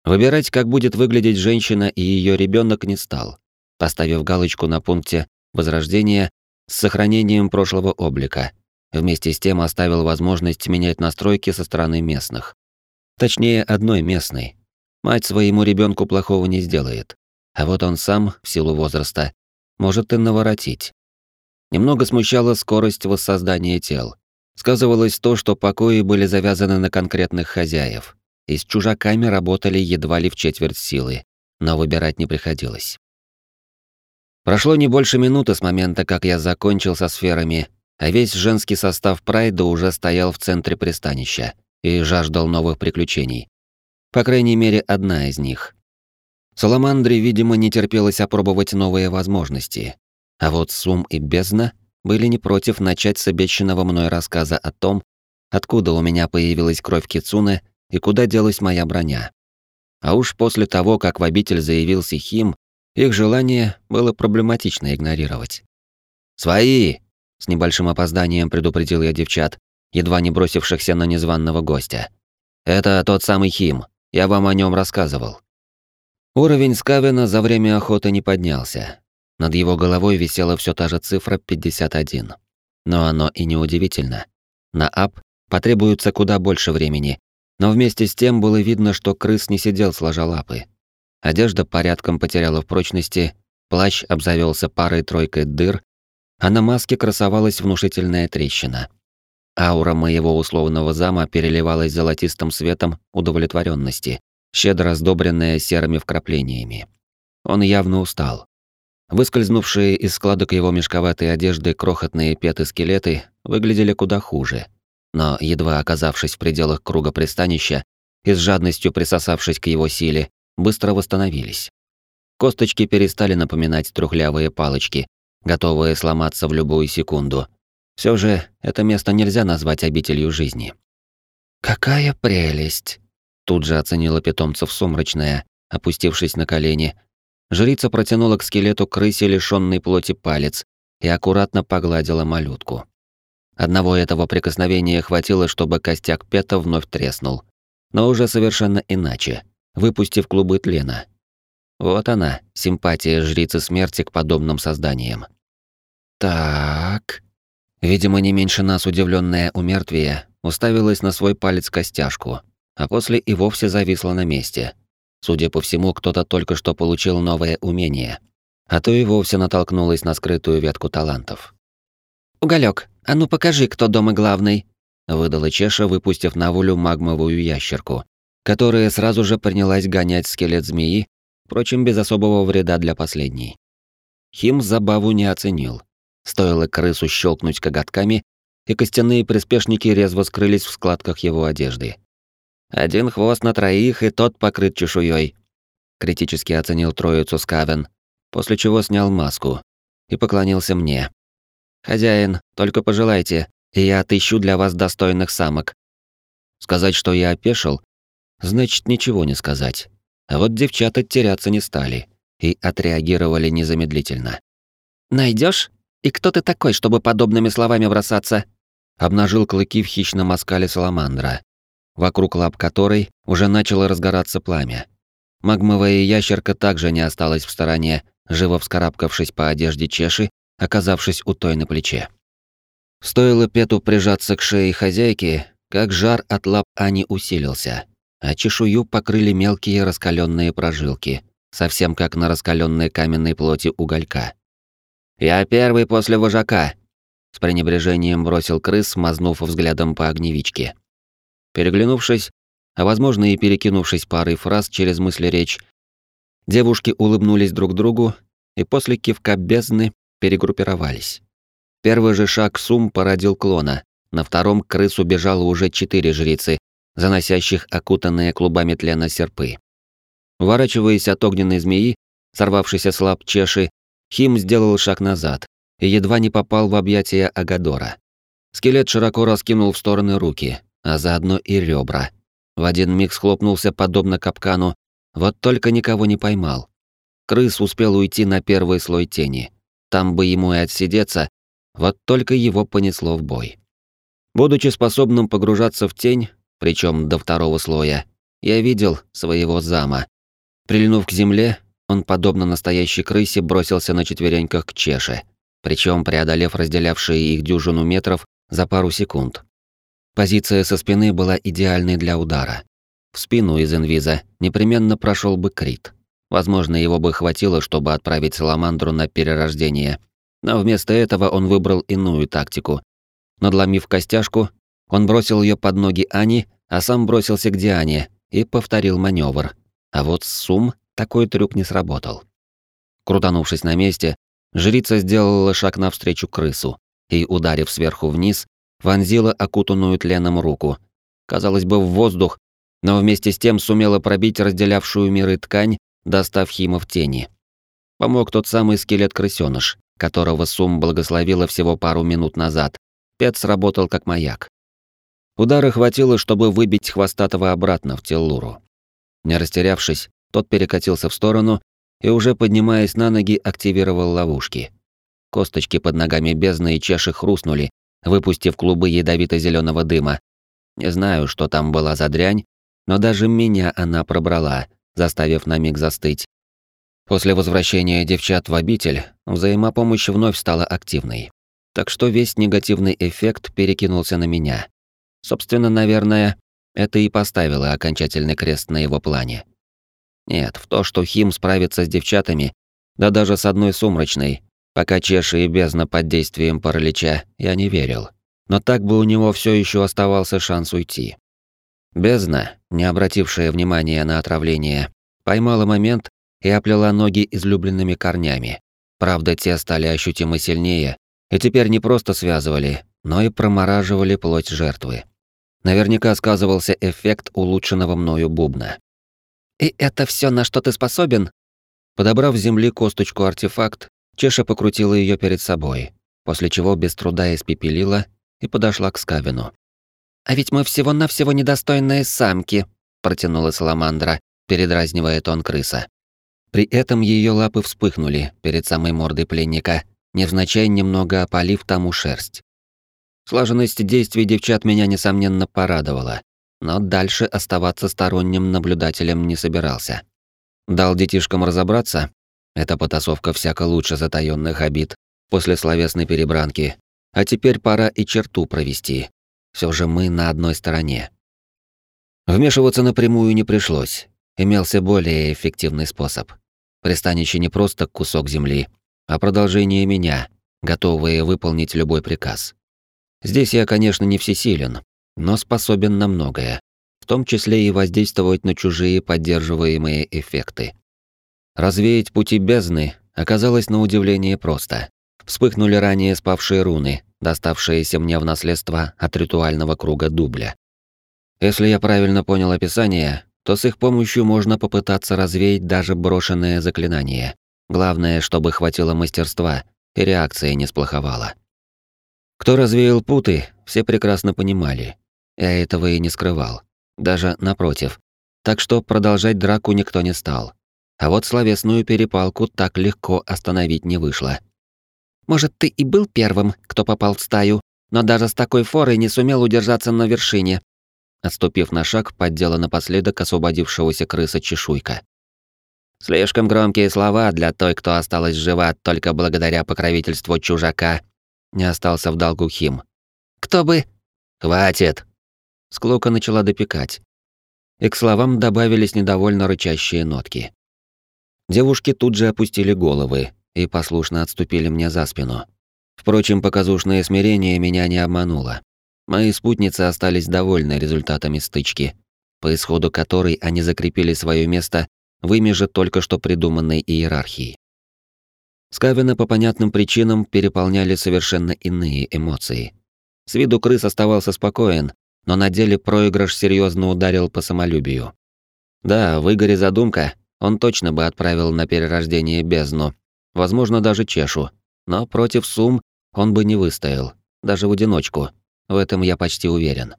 Выбирать, как будет выглядеть женщина и ее ребенок, не стал, поставив галочку на пункте возрождения с сохранением прошлого облика. Вместе с тем оставил возможность менять настройки со стороны местных. Точнее, одной местной. Мать своему ребенку плохого не сделает. А вот он сам, в силу возраста, может и наворотить. Немного смущала скорость воссоздания тел. Сказывалось то, что покои были завязаны на конкретных хозяев, и с чужаками работали едва ли в четверть силы, но выбирать не приходилось. Прошло не больше минуты с момента, как я закончил со сферами, а весь женский состав Прайда уже стоял в центре пристанища и жаждал новых приключений. По крайней мере, одна из них. Саламандре, видимо, не терпелось опробовать новые возможности. А вот Сум и Бездна были не против начать с обещанного мной рассказа о том, откуда у меня появилась кровь Кицуны и куда делась моя броня. А уж после того, как в обитель заявился Хим, их желание было проблематично игнорировать. «Свои!» — с небольшим опозданием предупредил я девчат, едва не бросившихся на незваного гостя. «Это тот самый Хим, я вам о нем рассказывал». Уровень Скавена за время охоты не поднялся. Над его головой висела все та же цифра 51. Но оно и не удивительно. На ап потребуется куда больше времени, но вместе с тем было видно, что крыс не сидел сложа лапы. Одежда порядком потеряла в прочности, плащ обзавелся парой-тройкой дыр, а на маске красовалась внушительная трещина. Аура моего условного зама переливалась золотистым светом удовлетворенности, щедро сдобренная серыми вкраплениями. Он явно устал. Выскользнувшие из складок его мешковатой одежды крохотные петы-скелеты выглядели куда хуже. Но, едва оказавшись в пределах круга пристанища и с жадностью присосавшись к его силе, быстро восстановились. Косточки перестали напоминать трухлявые палочки, готовые сломаться в любую секунду, все же это место нельзя назвать обителью жизни. «Какая прелесть!» Тут же оценила питомцев сумрачная, опустившись на колени. Жрица протянула к скелету крысе лишённый плоти палец и аккуратно погладила малютку. Одного этого прикосновения хватило, чтобы костяк пета вновь треснул. Но уже совершенно иначе, выпустив клубы тлена. Вот она, симпатия жрицы смерти к подобным созданиям. «Так...» Видимо, не меньше нас удивленная умертвие уставилась на свой палец костяшку, а после и вовсе зависла на месте. Судя по всему, кто-то только что получил новое умение, а то и вовсе натолкнулась на скрытую ветку талантов. «Уголёк, а ну покажи, кто дома главный!» выдала Чеша, выпустив на волю магмовую ящерку, которая сразу же принялась гонять скелет змеи, впрочем, без особого вреда для последней. Хим забаву не оценил, Стоило крысу щелкнуть коготками, и костяные приспешники резво скрылись в складках его одежды. «Один хвост на троих, и тот покрыт чешуей», — критически оценил троицу Скавен, после чего снял маску и поклонился мне. «Хозяин, только пожелайте, и я отыщу для вас достойных самок». Сказать, что я опешил, значит ничего не сказать. А вот девчата теряться не стали и отреагировали незамедлительно. Найдешь? «И кто ты такой, чтобы подобными словами бросаться?» Обнажил клыки в хищном оскале саламандра, вокруг лап которой уже начало разгораться пламя. Магмовая ящерка также не осталась в стороне, живо вскарабкавшись по одежде чеши, оказавшись у той на плече. Стоило Пету прижаться к шее хозяйки, как жар от лап Ани усилился, а чешую покрыли мелкие раскаленные прожилки, совсем как на раскаленной каменной плоти уголька. «Я первый после вожака», — с пренебрежением бросил крыс, мазнув взглядом по огневичке. Переглянувшись, а возможно и перекинувшись парой фраз через мысли речь, девушки улыбнулись друг другу и после кивка бездны перегруппировались. Первый же шаг Сум породил клона, на втором крысу бежало уже четыре жрицы, заносящих окутанные клубами тлена серпы. Уворачиваясь от огненной змеи, сорвавшейся с лап чеши, Хим сделал шаг назад и едва не попал в объятия Агадора. Скелет широко раскинул в стороны руки, а заодно и ребра. В один миг схлопнулся подобно капкану, вот только никого не поймал. Крыс успел уйти на первый слой тени. Там бы ему и отсидеться, вот только его понесло в бой. Будучи способным погружаться в тень, причем до второго слоя, я видел своего зама. Прильнув к земле, он, подобно настоящей крысе, бросился на четвереньках к чеше, причем преодолев разделявшие их дюжину метров за пару секунд. Позиция со спины была идеальной для удара. В спину из инвиза непременно прошел бы крит. Возможно, его бы хватило, чтобы отправить Саламандру на перерождение. Но вместо этого он выбрал иную тактику. Надломив костяшку, он бросил ее под ноги Ани, а сам бросился к Диане и повторил маневр. А вот Сум такой трюк не сработал. Крутанувшись на месте, жрица сделала шаг навстречу крысу и, ударив сверху вниз, вонзила окутанную тленом руку. Казалось бы, в воздух, но вместе с тем сумела пробить разделявшую миры ткань, достав Хима в тени. Помог тот самый скелет-крысёныш, которого Сум благословила всего пару минут назад. Пет сработал как маяк. Удара хватило, чтобы выбить хвостатого обратно в Теллуру. Не растерявшись, тот перекатился в сторону и, уже поднимаясь на ноги, активировал ловушки. Косточки под ногами бездны и чеши хрустнули, выпустив клубы ядовито зеленого дыма. Не знаю, что там была за дрянь, но даже меня она пробрала, заставив на миг застыть. После возвращения девчат в обитель, взаимопомощь вновь стала активной. Так что весь негативный эффект перекинулся на меня. Собственно, наверное, это и поставило окончательный крест на его плане. Нет, в то, что Хим справится с девчатами, да даже с одной сумрачной, пока Чеши и бездна под действием паралича, я не верил. Но так бы у него все еще оставался шанс уйти. Бездна, не обратившая внимания на отравление, поймала момент и оплела ноги излюбленными корнями. Правда, те стали ощутимо сильнее, и теперь не просто связывали, но и промораживали плоть жертвы. Наверняка сказывался эффект улучшенного мною бубна. «И это все, на что ты способен?» Подобрав с земли косточку-артефакт, Чеша покрутила ее перед собой, после чего без труда испепелила и подошла к Скавину. «А ведь мы всего-навсего недостойные самки», — протянула Саламандра, передразнивая тон крыса. При этом ее лапы вспыхнули перед самой мордой пленника, невзначай немного опалив тому шерсть. Слаженность действий девчат меня, несомненно, порадовала, но дальше оставаться сторонним наблюдателем не собирался. Дал детишкам разобраться, эта потасовка всяко лучше затаённых обид после словесной перебранки, а теперь пора и черту провести, все же мы на одной стороне. Вмешиваться напрямую не пришлось. Имелся более эффективный способ. Пристанище не просто кусок земли, а продолжение меня, готовые выполнить любой приказ. Здесь я, конечно, не всесилен, но способен на многое, в том числе и воздействовать на чужие поддерживаемые эффекты. Развеять пути бездны оказалось на удивление просто. Вспыхнули ранее спавшие руны, доставшиеся мне в наследство от ритуального круга дубля. Если я правильно понял описание, то с их помощью можно попытаться развеять даже брошенное заклинание. Главное, чтобы хватило мастерства, и реакция не сплоховала. Кто развеял путы, все прекрасно понимали. Я этого и не скрывал. Даже напротив. Так что продолжать драку никто не стал. А вот словесную перепалку так легко остановить не вышло. Может, ты и был первым, кто попал в стаю, но даже с такой форой не сумел удержаться на вершине. Отступив на шаг, поддела напоследок освободившегося крыса чешуйка. Слишком громкие слова для той, кто осталась жива только благодаря покровительству чужака. Не остался в долгу Хим. Кто бы... Хватит! Склока начала допекать. И к словам добавились недовольно рычащие нотки. Девушки тут же опустили головы, и послушно отступили мне за спину. Впрочем, показушное смирение меня не обмануло. Мои спутницы остались довольны результатами стычки, по исходу которой они закрепили свое место в ими же только что придуманной иерархии. Скавина по понятным причинам переполняли совершенно иные эмоции. С виду крыс оставался спокоен, но на деле проигрыш серьезно ударил по самолюбию. Да, в Игоре задумка, он точно бы отправил на перерождение бездну, возможно, даже чешу, но против сум он бы не выстоял, даже в одиночку. В этом я почти уверен.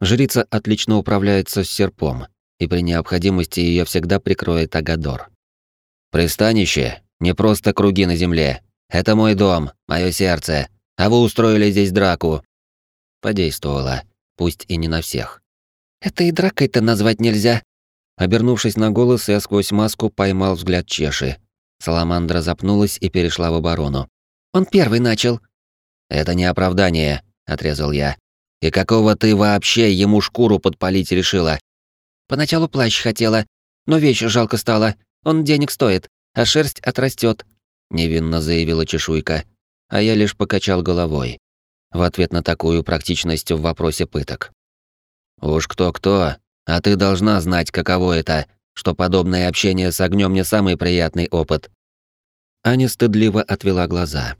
Жрица отлично управляется с серпом, и при необходимости ее всегда прикроет Агадор. Пристанище не просто круги на земле. Это мой дом, мое сердце, а вы устроили здесь драку. Подействовало, пусть и не на всех. Это и дракой-то назвать нельзя. Обернувшись на голос, я сквозь маску поймал взгляд Чеши, Саламандра запнулась и перешла в оборону. «Он первый начал». «Это не оправдание», — отрезал я. «И какого ты вообще ему шкуру подпалить решила?» «Поначалу плащ хотела, но вещь жалко стала. Он денег стоит, а шерсть отрастет», — невинно заявила чешуйка. А я лишь покачал головой. В ответ на такую практичность в вопросе пыток. «Уж кто-кто, а ты должна знать, каково это что подобное общение с огнем не самый приятный опыт. Аня стыдливо отвела глаза.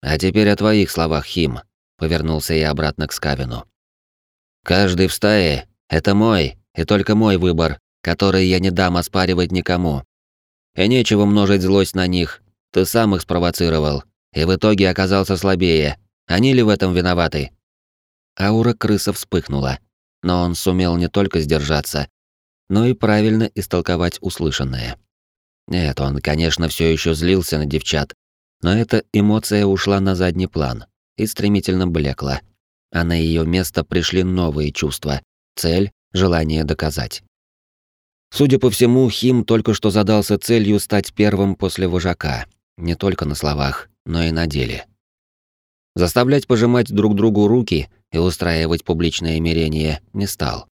А теперь о твоих словах, Хим, повернулся я обратно к Скавину. Каждый в стае это мой и только мой выбор, которые я не дам оспаривать никому. И нечего множить злость на них. Ты сам их спровоцировал, и в итоге оказался слабее. Они ли в этом виноваты? Аура крыса вспыхнула, но он сумел не только сдержаться, но и правильно истолковать услышанное. Нет, он, конечно, все еще злился на девчат, но эта эмоция ушла на задний план и стремительно блекла, а на ее место пришли новые чувства, цель, желание доказать. Судя по всему, Хим только что задался целью стать первым после вожака, не только на словах, но и на деле. Заставлять пожимать друг другу руки и устраивать публичное мирение не стал.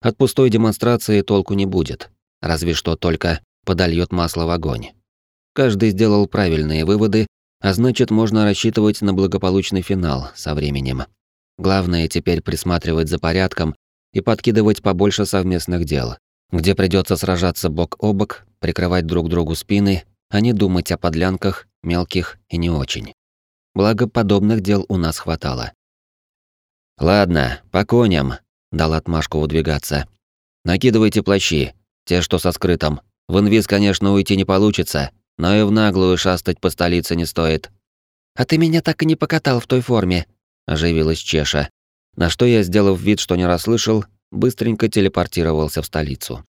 От пустой демонстрации толку не будет, разве что только подольет масло в огонь. Каждый сделал правильные выводы, а значит, можно рассчитывать на благополучный финал со временем. Главное теперь присматривать за порядком и подкидывать побольше совместных дел, где придется сражаться бок о бок, прикрывать друг другу спины, а не думать о подлянках, мелких и не очень. Благо, подобных дел у нас хватало. «Ладно, по коням», — дал отмашку выдвигаться. «Накидывайте плащи, те, что со скрытым. В инвиз, конечно, уйти не получится, но и в наглую шастать по столице не стоит». «А ты меня так и не покатал в той форме», — оживилась Чеша. На что я, сделав вид, что не расслышал, быстренько телепортировался в столицу.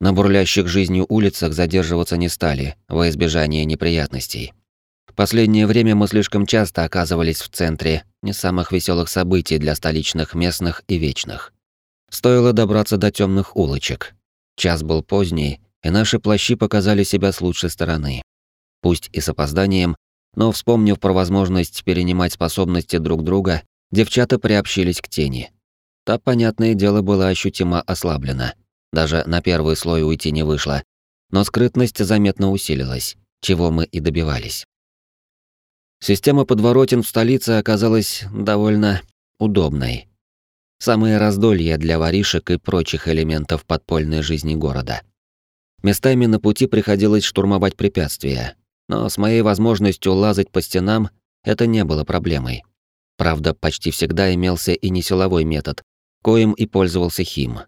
На бурлящих жизнью улицах задерживаться не стали, во избежание неприятностей. Последнее время мы слишком часто оказывались в центре не самых веселых событий для столичных местных и вечных. Стоило добраться до темных улочек. Час был поздний, и наши плащи показали себя с лучшей стороны. Пусть и с опозданием, но вспомнив про возможность перенимать способности друг друга, девчата приобщились к тени. Та, понятное дело, была ощутимо ослаблена. Даже на первый слой уйти не вышло. Но скрытность заметно усилилась, чего мы и добивались. Система подворотен в столице оказалась довольно удобной. Самое раздолье для воришек и прочих элементов подпольной жизни города. Местами на пути приходилось штурмовать препятствия, но с моей возможностью лазать по стенам это не было проблемой. Правда, почти всегда имелся и не силовой метод, коим и пользовался Хим.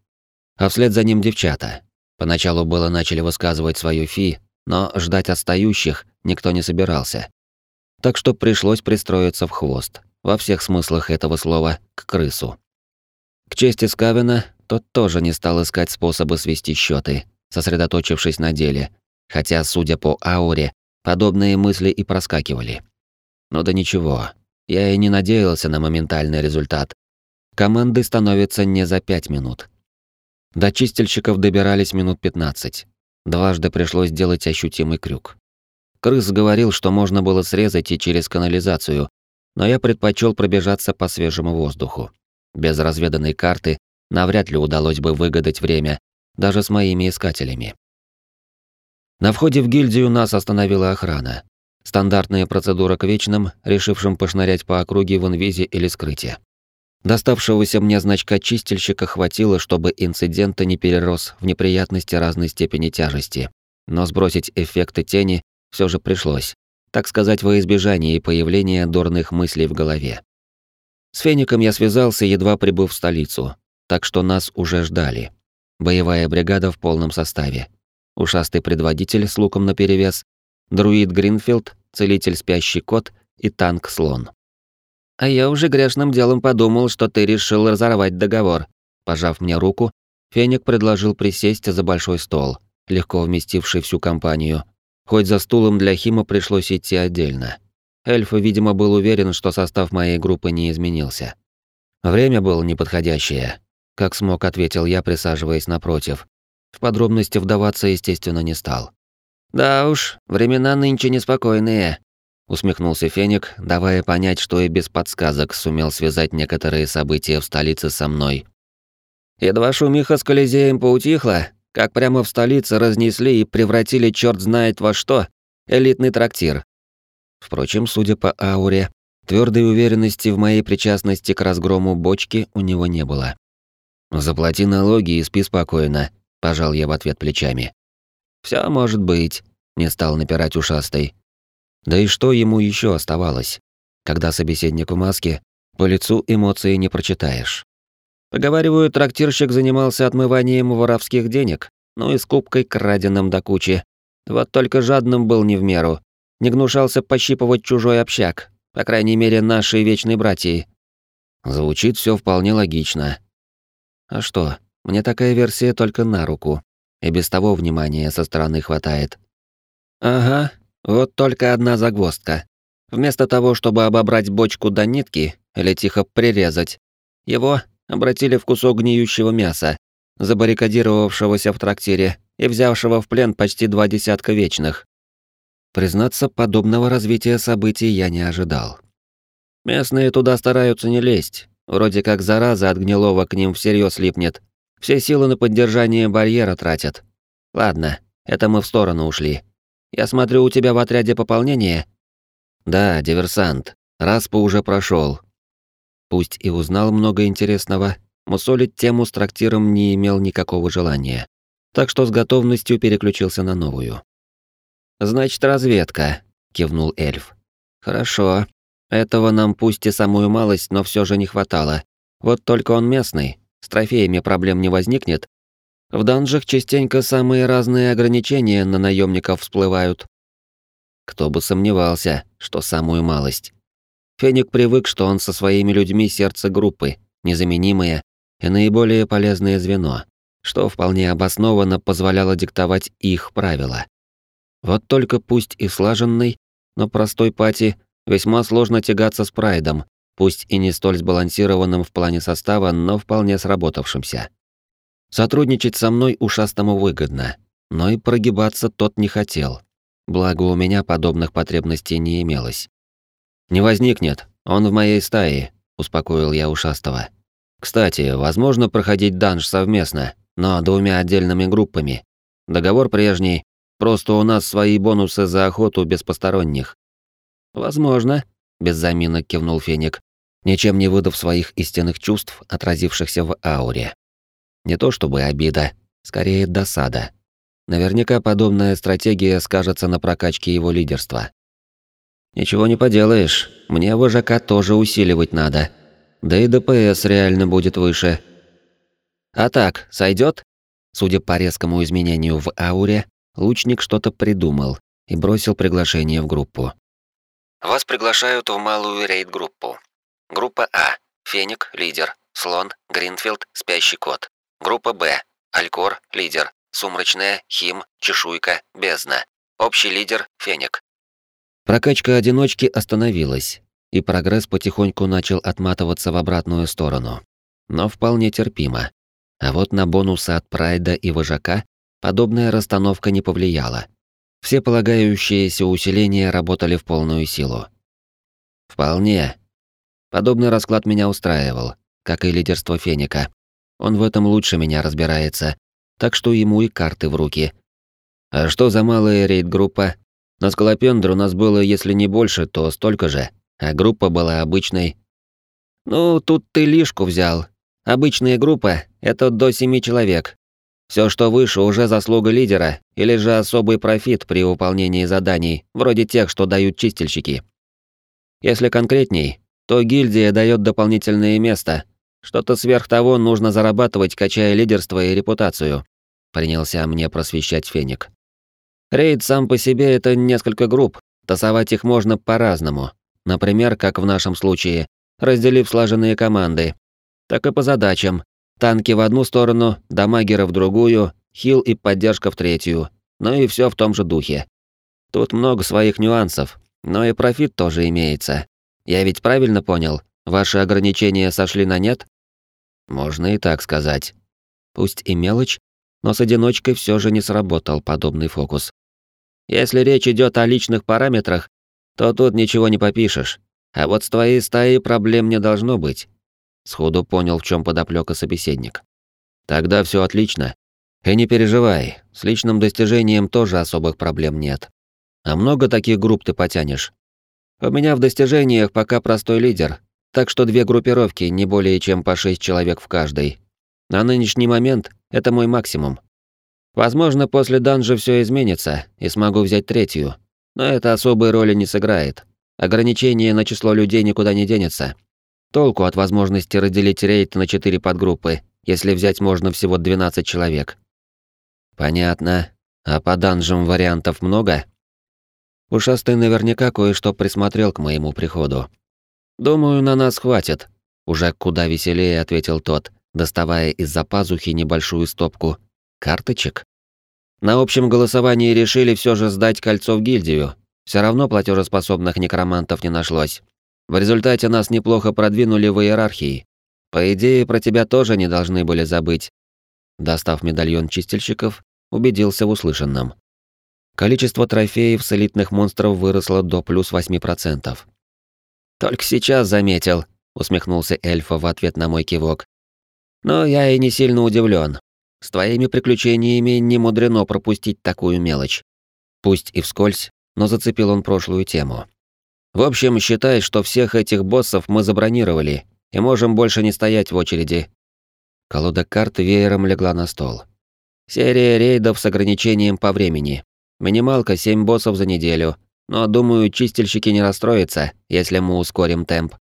А вслед за ним девчата. Поначалу было начали высказывать свою фи, но ждать отстающих никто не собирался. Так что пришлось пристроиться в хвост, во всех смыслах этого слова, к крысу. К чести Скавина, тот тоже не стал искать способы свести счеты, сосредоточившись на деле, хотя, судя по ауре, подобные мысли и проскакивали. Но да ничего, я и не надеялся на моментальный результат, Команды становятся не за пять минут. До чистильщиков добирались минут 15. Дважды пришлось делать ощутимый крюк. Крыс говорил, что можно было срезать и через канализацию, но я предпочел пробежаться по свежему воздуху. Без разведанной карты навряд ли удалось бы выгадать время, даже с моими искателями. На входе в гильдию нас остановила охрана. Стандартная процедура к вечным, решившим пошнырять по округе в инвизе или скрытие. Доставшегося мне значка чистильщика хватило, чтобы инцидент не перерос в неприятности разной степени тяжести. Но сбросить эффекты тени все же пришлось, так сказать, во избежание появления дурных мыслей в голове. С Феником я связался, едва прибыв в столицу, так что нас уже ждали. Боевая бригада в полном составе. Ушастый предводитель с луком наперевес, друид Гринфилд, целитель спящий кот и танк-слон. А я уже грешным делом подумал, что ты решил разорвать договор. Пожав мне руку, Феник предложил присесть за большой стол, легко вместивший всю компанию. Хоть за стулом для Хима пришлось идти отдельно. Эльф, видимо, был уверен, что состав моей группы не изменился. Время было неподходящее. Как смог, ответил я, присаживаясь напротив. В подробности вдаваться, естественно, не стал. Да уж, времена нынче неспокойные усмехнулся Феник, давая понять, что и без подсказок сумел связать некоторые события в столице со мной. Едва шумиха с Колизеем поутихла, как прямо в столице разнесли и превратили черт знает во что элитный трактир. Впрочем, судя по ауре, твердой уверенности в моей причастности к разгрому бочки у него не было. «Заплати налоги и спи спокойно», — пожал я в ответ плечами. Все может быть», — не стал напирать ушастый. Да и что ему еще оставалось? Когда собеседник в маске, по лицу эмоции не прочитаешь. Поговариваю, трактирщик занимался отмыванием воровских денег, ну и скупкой краденым до кучи. Вот только жадным был не в меру. Не гнушался пощипывать чужой общак, по крайней мере, нашей вечной братьей. Звучит все вполне логично. А что, мне такая версия только на руку. И без того внимания со стороны хватает. Ага, вот только одна загвоздка. Вместо того, чтобы обобрать бочку до нитки или тихо прирезать, его обратили в кусок гниющего мяса, забаррикадировавшегося в трактире и взявшего в плен почти два десятка вечных. Признаться, подобного развития событий я не ожидал. Местные туда стараются не лезть, вроде как зараза от гнилого к ним всерьез липнет. Все силы на поддержание барьера тратят. Ладно, это мы в сторону ушли. Я смотрю, у тебя в отряде пополнение? Да, диверсант. Распа уже прошел. Пусть и узнал много интересного, мусолить тему с трактиром не имел никакого желания. Так что с готовностью переключился на новую. «Значит, разведка», — кивнул эльф. «Хорошо. Этого нам пусть и самую малость, но все же не хватало. Вот только он местный, с трофеями проблем не возникнет. В данжах частенько самые разные ограничения на наемников всплывают. Кто бы сомневался, что самую малость. Феник привык, что он со своими людьми сердце группы, незаменимое и наиболее полезное звено, что вполне обоснованно позволяло диктовать их правила. Вот только пусть и слаженный, но простой пати весьма сложно тягаться с прайдом, пусть и не столь сбалансированным в плане состава, но вполне сработавшимся. Сотрудничать со мной ушастому выгодно, но и прогибаться тот не хотел. Благо у меня подобных потребностей не имелось. «Не возникнет, он в моей стае», — успокоил я ушастого. «Кстати, возможно проходить данж совместно, но двумя отдельными группами. Договор прежний, просто у нас свои бонусы за охоту без посторонних. «Возможно», — без заминок кивнул Феник, ничем не выдав своих истинных чувств, отразившихся в ауре. Не то чтобы обида, скорее досада. Наверняка подобная стратегия скажется на прокачке его лидерства. «Ничего не поделаешь, мне вожака тоже усиливать надо. Да и ДПС реально будет выше». «А так, сойдет? Судя по резкому изменению в ауре, лучник что-то придумал и бросил приглашение в группу. Вас приглашают в малую рейд-группу. Группа А. Феник, лидер. Слон, Гринфилд, спящий кот. Группа Б. Алькор, лидер. Сумрачная, Хим, Чешуйка, Бездна. Общий лидер Феник. Прокачка одиночки остановилась, и прогресс потихоньку начал отматываться в обратную сторону. Но вполне терпимо. А вот на бонусы от Прайда и Вожака подобная расстановка не повлияла. Все полагающиеся усиления работали в полную силу. Вполне. Подобный расклад меня устраивал, как и лидерство Феника. Он в этом лучше меня разбирается, так что ему и карты в руки. А что за малая рейд-группа? На Скалопендр у нас было, если не больше, то столько же, а группа была обычной. Ну, тут ты лишку взял. Обычная группа — это до семи человек, все, что выше, уже заслуга лидера, или же особый профит при выполнении заданий, вроде тех, что дают чистильщики. Если конкретней, то гильдия дает дополнительное место. Что-то сверх того нужно зарабатывать, качая лидерство и репутацию. Принялся мне просвещать Феник. Рейд сам по себе это несколько групп. Тасовать их можно по-разному. Например, как в нашем случае, разделив слаженные команды. Так и по задачам, Танки в одну сторону, дамагеры в другую, хил и поддержка в третью. Ну и все в том же духе. Тут много своих нюансов, но и профит тоже имеется. Я ведь правильно понял, ваши ограничения сошли на нет? Можно и так сказать. Пусть и мелочь, но с одиночкой все же не сработал подобный фокус. Если речь идет о личных параметрах, то тут ничего не попишешь. А вот с твоей стаей проблем не должно быть. Сходу понял, в чем подоплека собеседник. Тогда все отлично. И не переживай, с личным достижением тоже особых проблем нет. А много таких групп ты потянешь? У меня в достижениях пока простой лидер, так что две группировки, не более чем по шесть человек в каждой. На нынешний момент это мой максимум. Возможно, после данжа все изменится, и смогу взять третью. Но это особой роли не сыграет. Ограничение на число людей никуда не денется. Толку от возможности разделить рейд на четыре подгруппы, если взять можно всего 12 человек. Понятно. А по данжам вариантов много? Ушастый наверняка кое-что присмотрел к моему приходу. Думаю, на нас хватит, уже куда веселее ответил тот, доставая из-за пазухи небольшую стопку карточек. На общем голосовании решили все же сдать кольцо в гильдию. Все равно платежеспособных некромантов не нашлось. В результате нас неплохо продвинули в иерархии. По идее, про тебя тоже не должны были забыть. Достав медальон чистильщиков, убедился в услышанном. Количество трофеев с элитных монстров выросло до плюс 8%. «Только сейчас заметил», — усмехнулся эльфа в ответ на мой кивок. «Но я и не сильно удивлен. С твоими приключениями не мудрено пропустить такую мелочь». Пусть и вскользь, но зацепил он прошлую тему. «В общем, считай, что всех этих боссов мы забронировали, и можем больше не стоять в очереди». Колода карт веером легла на стол. Серия рейдов с ограничением по времени. Минималка 7 боссов за неделю, но, думаю, чистильщики не расстроятся, если мы ускорим темп.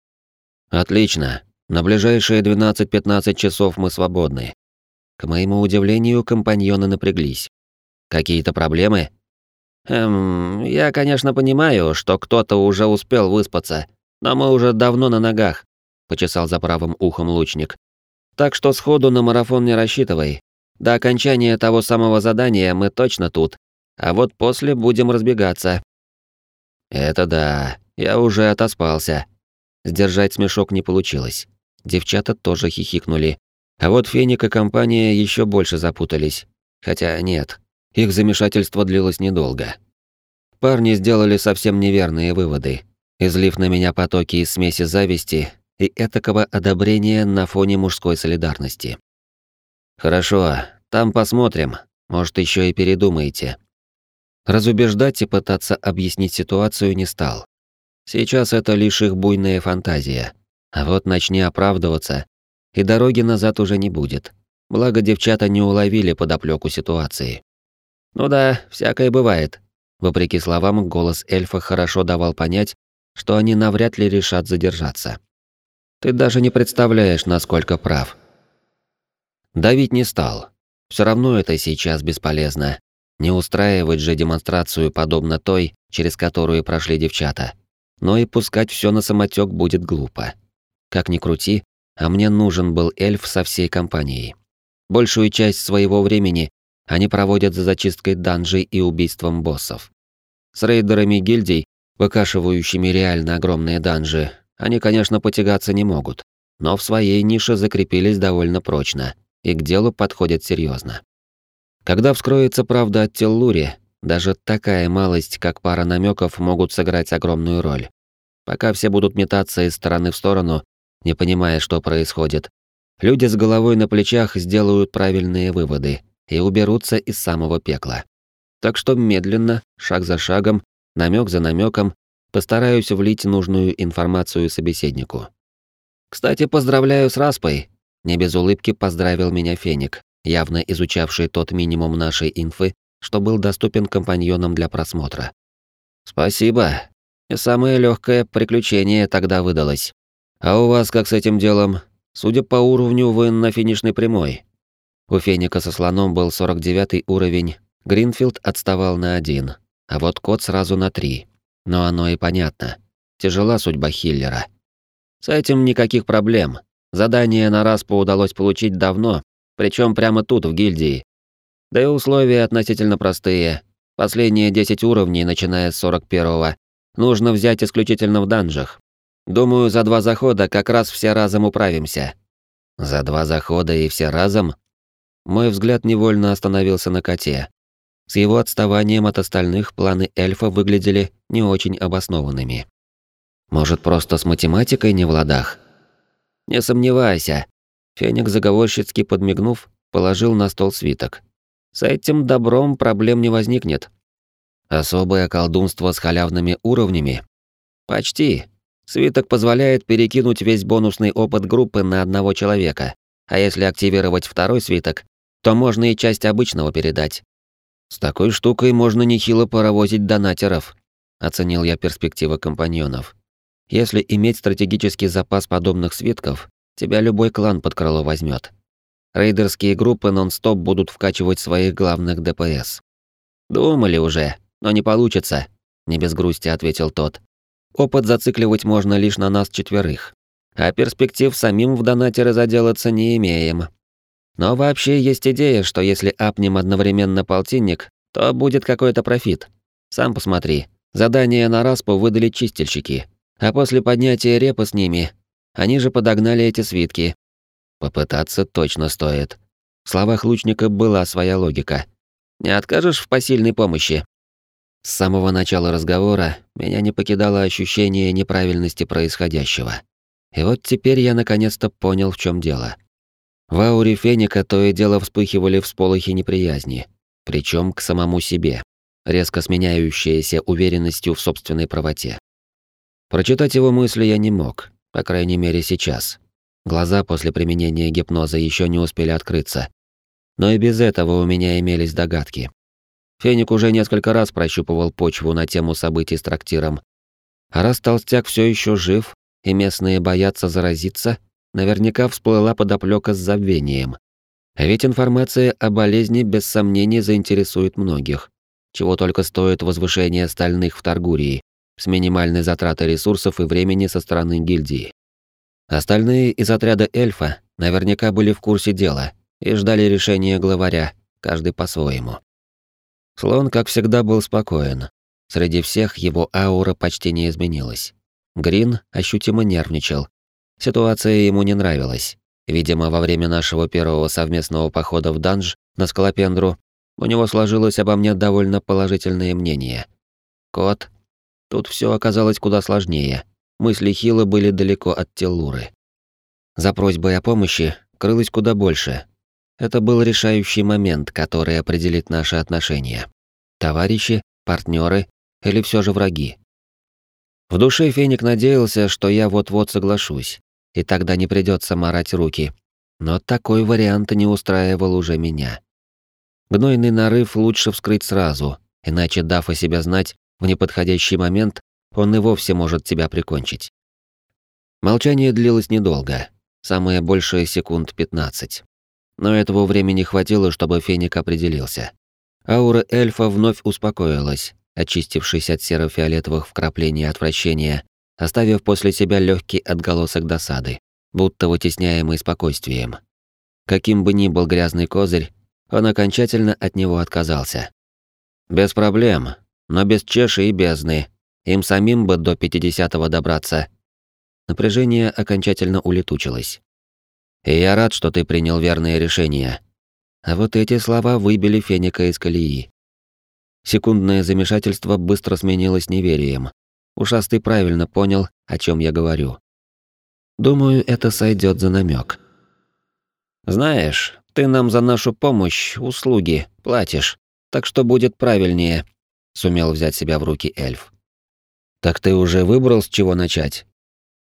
Отлично. На ближайшие 12-15 часов мы свободны. К моему удивлению, компаньоны напряглись. Какие-то проблемы? Эм, я, конечно, понимаю, что кто-то уже успел выспаться, но мы уже давно на ногах, почесал за правым ухом лучник. Так что сходу на марафон не рассчитывай. До окончания того самого задания мы точно тут, а вот после будем разбегаться. Это да, я уже отоспался. Сдержать смешок не получилось. Девчата тоже хихикнули. А вот Феник и компания еще больше запутались. Хотя нет, их замешательство длилось недолго. Парни сделали совсем неверные выводы, излив на меня потоки из смеси зависти и этакого одобрения на фоне мужской солидарности. «Хорошо, там посмотрим, может, еще и передумаете». Разубеждать и пытаться объяснить ситуацию не стал. Сейчас это лишь их буйная фантазия. А вот начни оправдываться, и дороги назад уже не будет. Благо девчата не уловили подоплеку ситуации. Ну да, всякое бывает. Вопреки словам, голос эльфа хорошо давал понять, что они навряд ли решат задержаться. Ты даже не представляешь, насколько прав. Давить не стал. Все равно это сейчас бесполезно. Не устраивать же демонстрацию подобно той, через которую прошли девчата но и пускать все на самотек будет глупо. Как ни крути, а мне нужен был эльф со всей компанией. Большую часть своего времени они проводят за зачисткой данжей и убийством боссов. С рейдерами гильдий, выкашивающими реально огромные данжи, они, конечно, потягаться не могут, но в своей нише закрепились довольно прочно и к делу подходят серьезно. Когда вскроется правда от Теллури, даже такая малость, как пара намеков, могут сыграть огромную роль. Пока все будут метаться из стороны в сторону, не понимая, что происходит, люди с головой на плечах сделают правильные выводы и уберутся из самого пекла. Так что медленно, шаг за шагом, намек за намеком, постараюсь влить нужную информацию собеседнику. «Кстати, поздравляю с Распой», — не без улыбки поздравил меня Феник, явно изучавший тот минимум нашей инфы, что был доступен компаньонам для просмотра. «Спасибо. И самое легкое приключение тогда выдалось. А у вас как с этим делом? Судя по уровню, вы на финишной прямой». У Феника со слоном был 49 уровень, Гринфилд отставал на один, а вот кот сразу на три. Но оно и понятно. Тяжела судьба Хиллера. С этим никаких проблем. Задание на Распу удалось получить давно, причем прямо тут, в гильдии, да и условия относительно простые. Последние 10 уровней, начиная с 41-го, нужно взять исключительно в данжах. Думаю, за два захода как раз все разом управимся. За два захода и все разом? Мой взгляд невольно остановился на коте. С его отставанием от остальных планы эльфа выглядели не очень обоснованными. Может, просто с математикой не в ладах? Не сомневайся. Феник заговорщицки подмигнув, положил на стол свиток. С этим добром проблем не возникнет. Особое колдунство с халявными уровнями? Почти. Свиток позволяет перекинуть весь бонусный опыт группы на одного человека. А если активировать второй свиток, то можно и часть обычного передать. С такой штукой можно нехило паровозить донатеров, оценил я перспективы компаньонов. Если иметь стратегический запас подобных свитков, тебя любой клан под крыло возьмет. Рейдерские группы нон-стоп будут вкачивать своих главных ДПС. Думали уже, но не получится, не без грусти ответил тот. Опыт зацикливать можно лишь на нас четверых. А перспектив самим в донате разоделаться не имеем. Но вообще есть идея, что если апнем одновременно полтинник, то будет какой-то профит. Сам посмотри. Задание на распу выдали чистильщики. А после поднятия репа с ними, они же подогнали эти свитки. Попытаться точно стоит. В словах лучника была своя логика. Не откажешь в посильной помощи? С самого начала разговора меня не покидало ощущение неправильности происходящего. И вот теперь я наконец-то понял, в чем дело. В ауре Феника то и дело вспыхивали всполохи неприязни, причем к самому себе, резко сменяющиеся уверенностью в собственной правоте. Прочитать его мысли я не мог, по крайней мере сейчас. Глаза после применения гипноза еще не успели открыться. Но и без этого у меня имелись догадки. Феник уже несколько раз прощупывал почву на тему событий с трактиром. А раз толстяк все еще жив, и местные боятся заразиться, наверняка всплыла подоплека с забвением. А ведь информация о болезни без сомнений заинтересует многих. Чего только стоит возвышение стальных в Таргурии, с минимальной затратой ресурсов и времени со стороны гильдии. Остальные из отряда эльфа наверняка были в курсе дела и ждали решения главаря, каждый по-своему. Слон, как всегда, был спокоен. Среди всех его аура почти не изменилась. Грин ощутимо нервничал. Ситуация ему не нравилась. Видимо, во время нашего первого совместного похода в данж на Скалопендру у него сложилось обо мне довольно положительное мнение. Кот. Тут все оказалось куда сложнее. Мысли Хила были далеко от Теллуры. За просьбой о помощи крылось куда больше. Это был решающий момент, который определит наши отношения. Товарищи, партнеры или все же враги. В душе Феник надеялся, что я вот-вот соглашусь, и тогда не придется марать руки. Но такой вариант не устраивал уже меня. Гнойный нарыв лучше вскрыть сразу, иначе, дав о себе знать, в неподходящий момент он и вовсе может тебя прикончить. Молчание длилось недолго, самое большее секунд 15. Но этого времени хватило, чтобы Феник определился. Аура эльфа вновь успокоилась, очистившись от серо-фиолетовых вкраплений отвращения, оставив после себя легкий отголосок досады, будто вытесняемый спокойствием. Каким бы ни был грязный козырь, он окончательно от него отказался. «Без проблем, но без чеши и бездны, им самим бы до 50-го добраться. Напряжение окончательно улетучилось. И я рад, что ты принял верное решение. А вот эти слова выбили Феника из колеи. Секундное замешательство быстро сменилось неверием. Ушастый правильно понял, о чем я говорю. Думаю, это сойдет за намек. Знаешь, ты нам за нашу помощь, услуги платишь, так что будет правильнее, сумел взять себя в руки эльф. Так ты уже выбрал, с чего начать?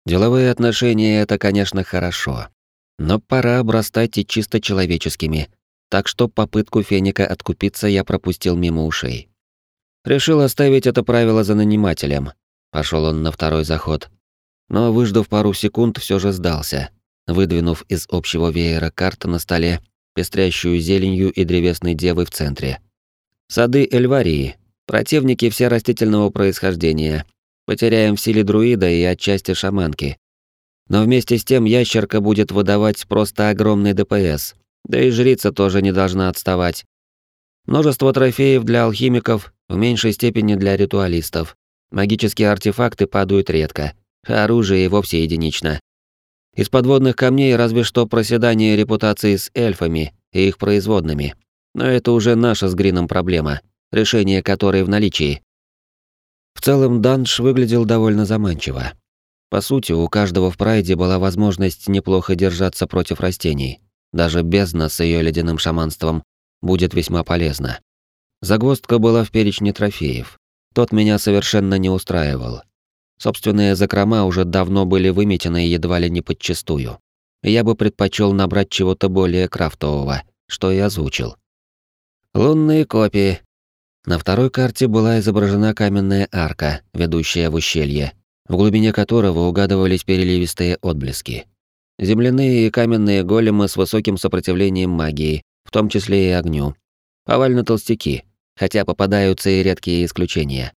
Деловые отношения — это, конечно, хорошо. Но пора обрастать и чисто человеческими. Так что попытку Феника откупиться я пропустил мимо ушей. Решил оставить это правило за нанимателем. Пошел он на второй заход. Но, выждав пару секунд, все же сдался, выдвинув из общего веера карты на столе, пестрящую зеленью и древесной девой в центре. Сады Эльварии. Противники все растительного происхождения, Потеряем в силе друида и отчасти шаманки. Но вместе с тем ящерка будет выдавать просто огромный ДПС, да и жрица тоже не должна отставать. Множество трофеев для алхимиков, в меньшей степени для ритуалистов. Магические артефакты падают редко, а оружие и вовсе единично. Из подводных камней разве что проседание репутации с эльфами и их производными. Но это уже наша с Грином проблема, решение которой в наличии. В целом данж выглядел довольно заманчиво. По сути, у каждого в прайде была возможность неплохо держаться против растений. Даже бездна с ее ледяным шаманством будет весьма полезна. Загвоздка была в перечне трофеев. Тот меня совершенно не устраивал. Собственные закрома уже давно были выметены едва ли не подчистую. Я бы предпочел набрать чего-то более крафтового, что и озвучил. Лунные копии, на второй карте была изображена каменная арка, ведущая в ущелье, в глубине которого угадывались переливистые отблески. Земляные и каменные големы с высоким сопротивлением магии, в том числе и огню. Повально толстяки, хотя попадаются и редкие исключения.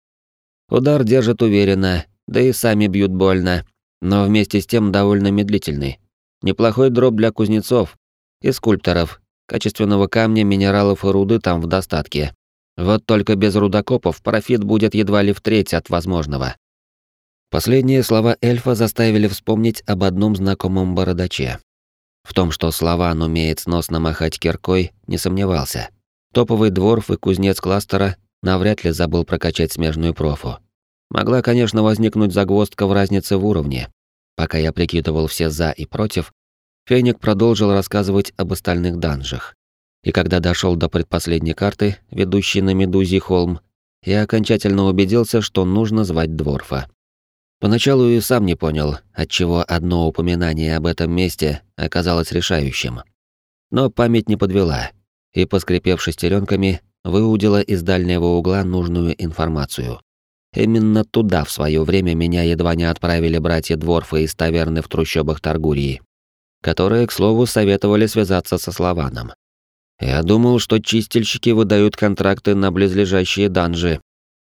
Удар держит уверенно, да и сами бьют больно, но вместе с тем довольно медлительный. Неплохой дроп для кузнецов и скульпторов. Качественного камня, минералов и руды там в достатке. Вот только без рудокопов профит будет едва ли в треть от возможного. Последние слова эльфа заставили вспомнить об одном знакомом бородаче. В том, что Слован умеет сносно махать киркой, не сомневался. Топовый дворф и кузнец кластера навряд ли забыл прокачать смежную профу. Могла, конечно, возникнуть загвоздка в разнице в уровне. Пока я прикидывал все «за» и «против», Феник продолжил рассказывать об остальных данжах. И когда дошел до предпоследней карты, ведущей на Медузи холм, я окончательно убедился, что нужно звать Дворфа. Поначалу и сам не понял, отчего одно упоминание об этом месте оказалось решающим. Но память не подвела, и, поскрипев шестеренками, выудила из дальнего угла нужную информацию. Именно туда в свое время меня едва не отправили братья Дворфы из таверны в трущобах Таргурии, которые, к слову, советовали связаться со Славаном. Я думал, что чистильщики выдают контракты на близлежащие данжи.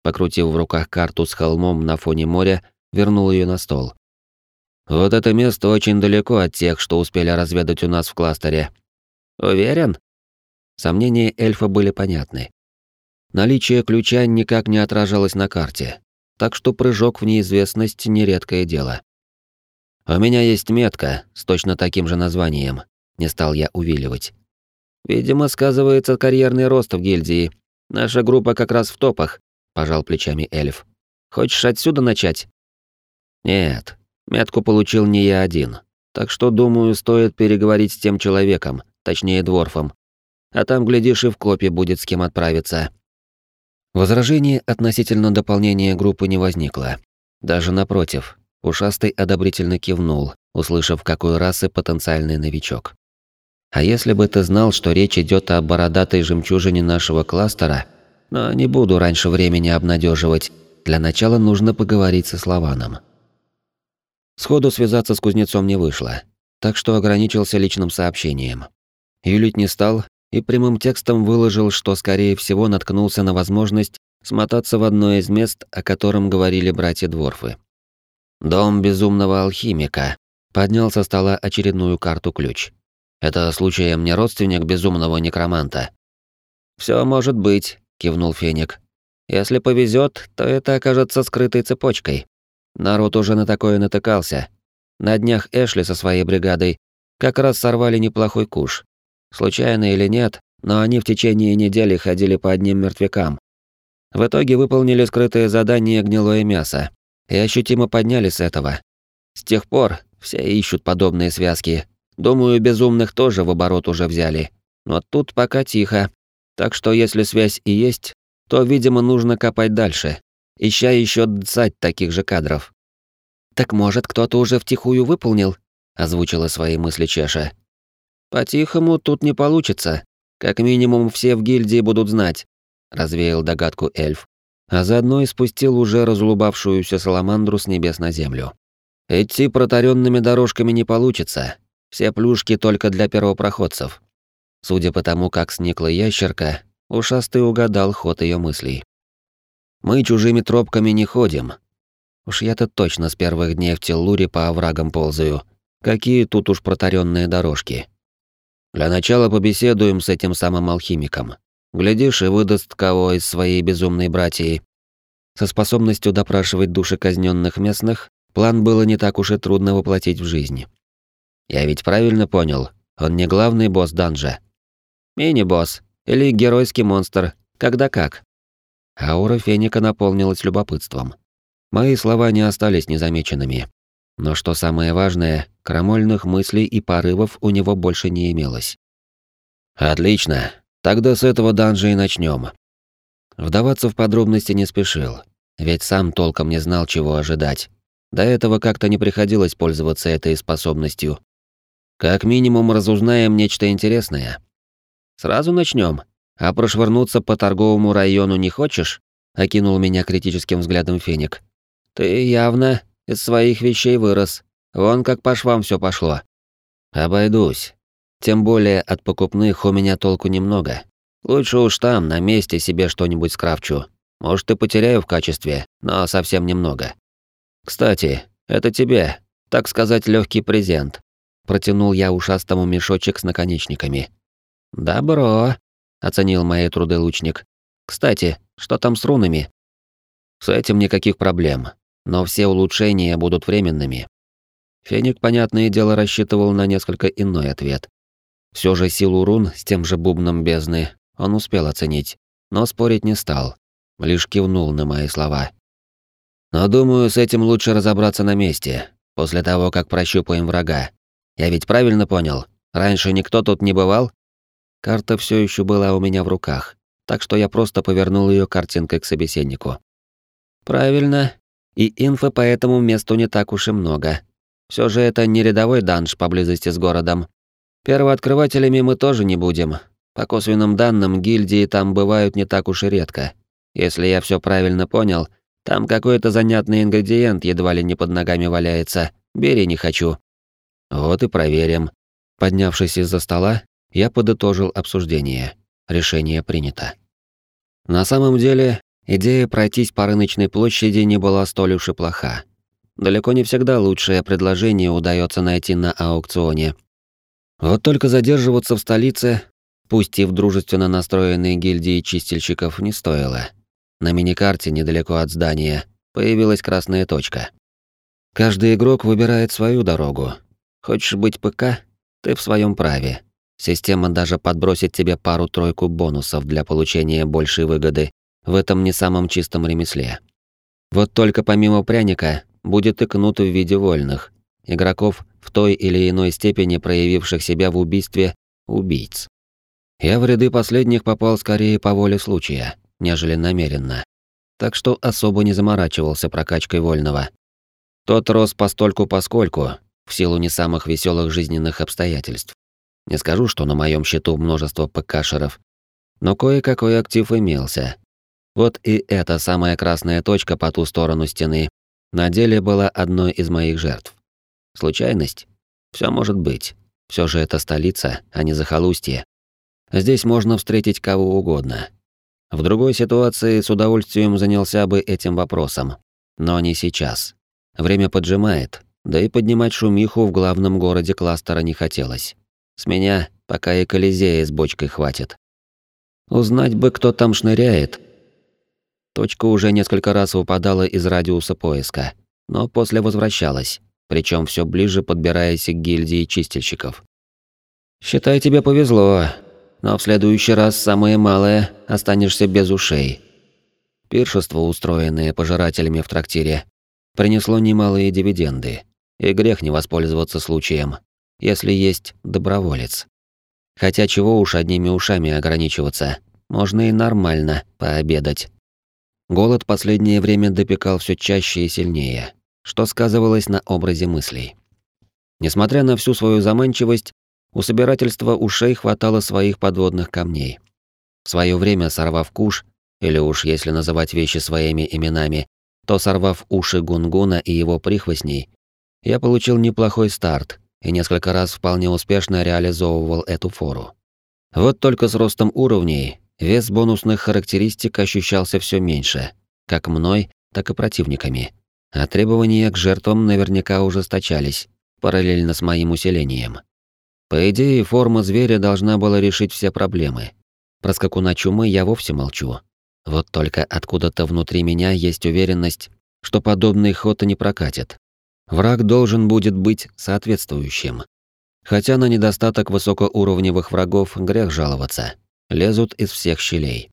Покрутив в руках карту с холмом на фоне моря, вернул ее на стол. Вот это место очень далеко от тех, что успели разведать у нас в кластере. Уверен? Сомнения эльфа были понятны. Наличие ключа никак не отражалось на карте, так что прыжок в неизвестность нередкое дело. У меня есть метка с точно таким же названием, не стал я увиливать. Видимо, сказывается карьерный рост в гильдии. Наша группа как раз в топах, пожал плечами эльф. Хочешь отсюда начать? Нет, метку получил не я один. Так что, думаю, стоит переговорить с тем человеком, точнее дворфом. А там, глядишь, и в копе будет с кем отправиться. Возражений относительно дополнения группы не возникло. Даже напротив, ушастый одобрительно кивнул, услышав, какой расы потенциальный новичок. А если бы ты знал, что речь идет о бородатой жемчужине нашего кластера, но не буду раньше времени обнадеживать. Для начала нужно поговорить со Славаном. Сходу связаться с кузнецом не вышло, так что ограничился личным сообщением. Юлить не стал и прямым текстом выложил, что, скорее всего, наткнулся на возможность смотаться в одно из мест, о котором говорили братья Дворфы. Дом безумного алхимика. Поднял со стола очередную карту-ключ. Это случаем не родственник безумного некроманта? Все может быть», — кивнул Феник. «Если повезет, то это окажется скрытой цепочкой. Народ уже на такое натыкался. На днях Эшли со своей бригадой как раз сорвали неплохой куш. Случайно или нет, но они в течение недели ходили по одним мертвякам. В итоге выполнили скрытое задание «Гнилое мясо» и ощутимо подняли с этого. С тех пор все ищут подобные связки. Думаю, безумных тоже в оборот уже взяли. Но тут пока тихо. Так что если связь и есть, то, видимо, нужно копать дальше ища еще дцать таких же кадров. «Так, может, кто-то уже втихую выполнил?» — озвучила свои мысли Чеша. «По-тихому тут не получится. Как минимум все в гильдии будут знать», — развеял догадку эльф, а заодно и спустил уже разулыбавшуюся саламандру с небес на землю. «Идти протаренными дорожками не получится. Все плюшки только для первопроходцев». Судя по тому, как сникла ящерка, ушастый угадал ход ее мыслей. Мы чужими тропками не ходим. Уж я-то точно с первых дней в Теллуре по оврагам ползаю. Какие тут уж протаренные дорожки. Для начала побеседуем с этим самым алхимиком. Глядишь, и выдаст кого из своей безумной братьи. Со способностью допрашивать души казненных местных, план было не так уж и трудно воплотить в жизнь. Я ведь правильно понял, он не главный босс данжа. Мини-босс или геройский монстр, когда как. Аура Феника наполнилась любопытством. Мои слова не остались незамеченными. Но что самое важное, крамольных мыслей и порывов у него больше не имелось. «Отлично. Тогда с этого данжа и начнем. Вдаваться в подробности не спешил, ведь сам толком не знал, чего ожидать. До этого как-то не приходилось пользоваться этой способностью. Как минимум разузнаем нечто интересное. Сразу начнем. «А прошвырнуться по торговому району не хочешь?» — окинул меня критическим взглядом Феник. «Ты явно Из своих вещей вырос. Вон как по швам все пошло. Обойдусь. Тем более от покупных у меня толку немного. Лучше уж там, на месте себе что-нибудь скрафчу. Может, и потеряю в качестве, но совсем немного. Кстати, это тебе, так сказать, легкий презент. Протянул я ушастому мешочек с наконечниками. Добро, оценил мои труды лучник. Кстати, что там с рунами? С этим никаких проблем, но все улучшения будут временными. Феник, понятное дело, рассчитывал на несколько иной ответ. Все же силу рун с тем же бубном бездны он успел оценить, но спорить не стал, лишь кивнул на мои слова. Но думаю, с этим лучше разобраться на месте, после того, как прощупаем врага. Я ведь правильно понял? Раньше никто тут не бывал? Карта все еще была у меня в руках, так что я просто повернул ее картинкой к собеседнику. Правильно. И инфы по этому месту не так уж и много. Все же это не рядовой данж поблизости с городом. Первооткрывателями мы тоже не будем. По косвенным данным, гильдии там бывают не так уж и редко. Если я все правильно понял, там какой-то занятный ингредиент едва ли не под ногами валяется. Бери не хочу. Вот и проверим. Поднявшись из-за стола, я подытожил обсуждение. Решение принято. На самом деле, идея пройтись по рыночной площади не была столь уж и плоха. Далеко не всегда лучшее предложение удается найти на аукционе, вот только задерживаться в столице, пусть и в дружественно настроенной гильдии чистильщиков, не стоило. На миникарте недалеко от здания появилась красная точка. Каждый игрок выбирает свою дорогу. Хочешь быть ПК? Ты в своем праве. Система даже подбросит тебе пару-тройку бонусов для получения большей выгоды в этом не самом чистом ремесле. Вот только помимо пряника будет и кнут в виде вольных, игроков в той или иной степени проявивших себя в убийстве убийц. Я в ряды последних попал скорее по воле случая, нежели намеренно. Так что особо не заморачивался прокачкой вольного. Тот рос постольку-поскольку, в силу не самых веселых жизненных обстоятельств. Не скажу, что на моем счету множество ПКшеров, но кое-какой актив имелся. Вот и эта самая красная точка по ту сторону стены на деле была одной из моих жертв. Случайность? Все может быть. Все же это столица, а не захолустье. Здесь можно встретить кого угодно. В другой ситуации с удовольствием занялся бы этим вопросом. Но не сейчас. Время поджимает, да и поднимать шумиху в главном городе кластера не хотелось. С меня пока и Колизея с бочкой хватит. Узнать бы, кто там шныряет. Точка уже несколько раз выпадала из радиуса поиска, но после возвращалась причем все ближе подбираясь к гильдии чистильщиков. «Считай, тебе повезло, но в следующий раз самое малое останешься без ушей». Пиршество, устроенное пожирателями в трактире, принесло немалые дивиденды, и грех не воспользоваться случаем, если есть доброволец. Хотя чего уж одними ушами ограничиваться, можно и нормально пообедать. Голод последнее время допекал все чаще и сильнее что сказывалось на образе мыслей. Несмотря на всю свою заманчивость, у собирательства ушей хватало своих подводных камней. В свое время сорвав куш, или уж если называть вещи своими именами, то сорвав уши Гунгуна и его прихвостней, я получил неплохой старт и несколько раз вполне успешно реализовывал эту фору. Вот только с ростом уровней вес бонусных характеристик ощущался все меньше, как мной, так и противниками а требования к жертвам наверняка ужесточались, параллельно с моим усилением. По идее, форма зверя должна была решить все проблемы. Про скакуна чумы я вовсе молчу. Вот только откуда-то внутри меня есть уверенность, что подобный ход не прокатит. Враг должен будет быть соответствующим. Хотя на недостаток высокоуровневых врагов грех жаловаться. Лезут из всех щелей.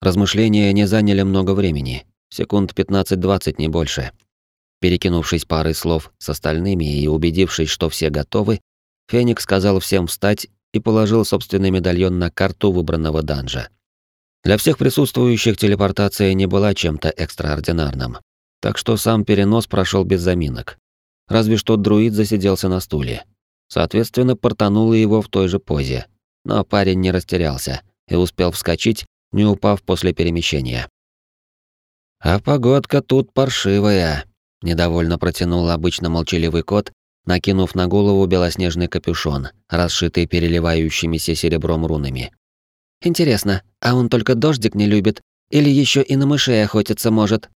Размышления не заняли много времени секунд 15-20, не больше. Перекинувшись парой слов с остальными и убедившись, что все готовы, Феникс сказал всем встать и положил собственный медальон на карту выбранного данжа. Для всех присутствующих телепортация не была чем-то экстраординарным, так что сам перенос прошел без заминок. Разве что друид засиделся на стуле. Соответственно, портануло его в той же позе. Но парень не растерялся и успел вскочить, не упав после перемещения. А погодка тут паршивая. Недовольно протянул обычно молчаливый кот, накинув на голову белоснежный капюшон, расшитый переливающимися серебром рунами. «Интересно, а он только дождик не любит? Или еще и на мышей охотиться может?»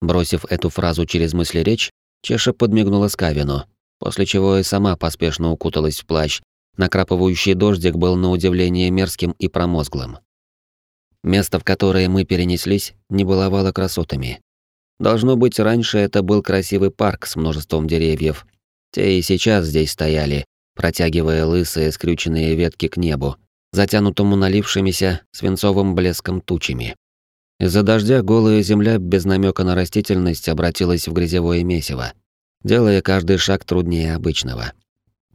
Бросив эту фразу через мысли речь, Чеша подмигнула Скавину, после чего и сама поспешно укуталась в плащ. Накрапывающий дождик был на удивление мерзким и промозглым. Место, в которое мы перенеслись, не баловало красотами. Должно быть, раньше это был красивый парк с множеством деревьев. Те и сейчас здесь стояли, протягивая лысые скрюченные ветки к небу, затянутому налившимися свинцовым блеском тучами. Из-за дождя голая земля без намека на растительность обратилась в грязевое месиво, делая каждый шаг труднее обычного.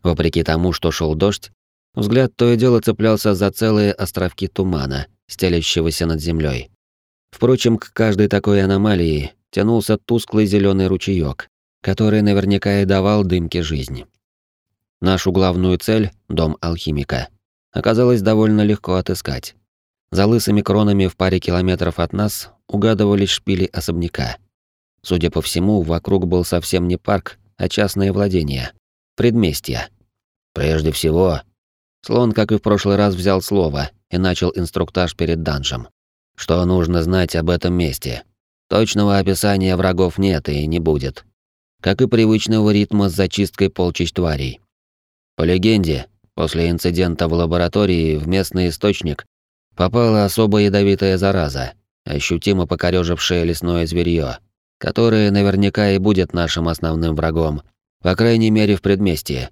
Вопреки тому, что шел дождь, взгляд то и дело цеплялся за целые островки тумана, стелящегося над землей. Впрочем, к каждой такой аномалии тянулся тусклый зеленый ручеек, который наверняка и давал дымке жизни. Нашу главную цель, дом алхимика, оказалось довольно легко отыскать. За лысыми кронами в паре километров от нас угадывались шпили особняка. Судя по всему, вокруг был совсем не парк, а частное владение. Предместье. Прежде всего, слон, как и в прошлый раз, взял слово и начал инструктаж перед данжем. Что нужно знать об этом месте? Точного описания врагов нет и не будет. Как и привычного ритма с зачисткой полчищ тварей. По легенде, после инцидента в лаборатории в местный источник попала особо ядовитая зараза, ощутимо покорёжившее лесное зверьё, которое наверняка и будет нашим основным врагом, по крайней мере в предместье.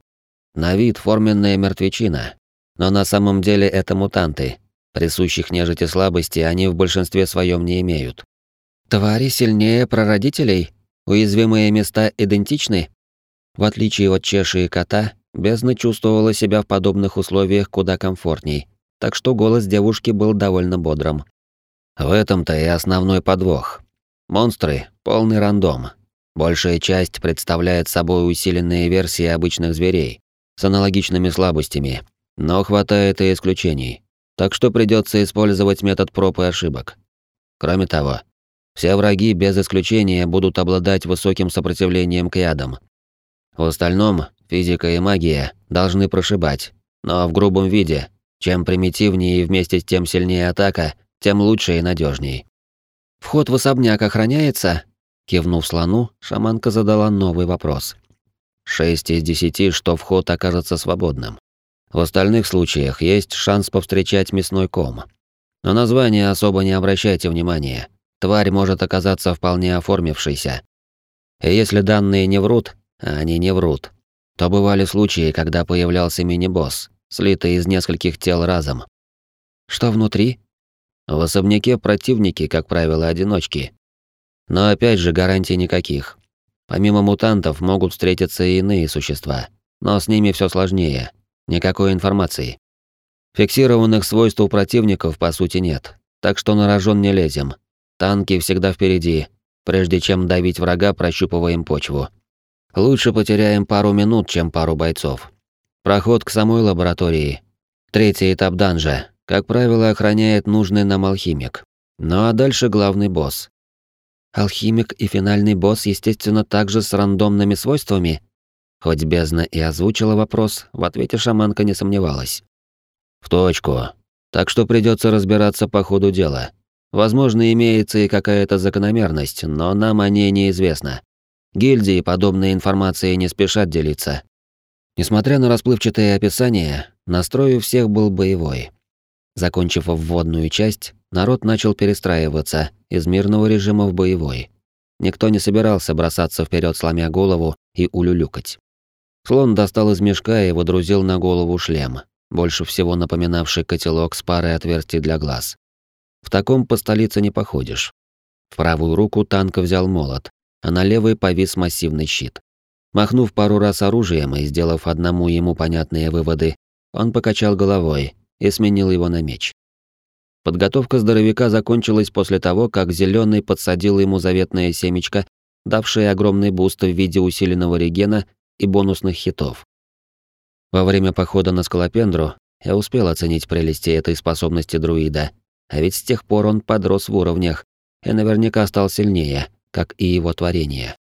На вид форменная мертвечина, но на самом деле это мутанты. Присущих нежити слабости они в большинстве своем не имеют. Твари сильнее прародителей? Уязвимые места идентичны? В отличие от чеши и кота, бездна чувствовала себя в подобных условиях куда комфортней, так что голос девушки был довольно бодрым. В этом-то и основной подвох. Монстры — полный рандом. Большая часть представляет собой усиленные версии обычных зверей с аналогичными слабостями, но хватает и исключений, так что придется использовать метод проб и ошибок. Кроме того, все враги без исключения будут обладать высоким сопротивлением к ядам. В остальном физика и магия должны прошибать, но в грубом виде, чем примитивнее и вместе с тем сильнее атака, тем лучше и надежней. «Вход в особняк охраняется?» Кивнув слону, шаманка задала новый вопрос. «Шесть из десяти, что вход окажется свободным. В остальных случаях есть шанс повстречать мясной ком. На название особо не обращайте внимания. Тварь может оказаться вполне оформившейся. И если данные не врут, а они не врут, то бывали случаи, когда появлялся мини-босс, слитый из нескольких тел разом. Что внутри? В особняке противники, как правило, одиночки. Но опять же гарантий никаких. Помимо мутантов могут встретиться и иные существа, но с ними все сложнее. Никакой информации. Фиксированных свойств у противников по сути нет, так что на рожон не лезем. Танки всегда впереди. Прежде чем давить врага, прощупываем почву. Лучше потеряем пару минут, чем пару бойцов. Проход к самой лаборатории. Третий этап данжа. Как правило, охраняет нужный нам алхимик. Ну а дальше главный босс. Алхимик и финальный босс, естественно, также с рандомными свойствами. Хоть бездна и озвучила вопрос, в ответе шаманка не сомневалась. В точку. Так что придется разбираться по ходу дела. Возможно, имеется и какая-то закономерность, но нам о ней неизвестно. Гильдии подобной информацией не спешат делиться. Несмотря на расплывчатое описание, настрой у всех был боевой. Закончив вводную часть, народ начал перестраиваться из мирного режима в боевой. Никто не собирался бросаться вперед, сломя голову и улюлюкать. Слон достал из мешка и водрузил на голову шлем, больше всего напоминавший котелок с парой отверстий для глаз. В таком по столице не походишь. В правую руку танк взял молот, а на левой повис массивный щит. Махнув пару раз оружием и сделав одному ему понятные выводы, он покачал головой и сменил его на меч. Подготовка здоровяка закончилась после того, как зеленый подсадил ему заветное семечко, давшее огромный буст в виде усиленного регена и бонусных хитов. Во время похода на Скалопендру я успел оценить прелести этой способности друида, а ведь с тех пор он подрос в уровнях и наверняка стал сильнее, как и его творение.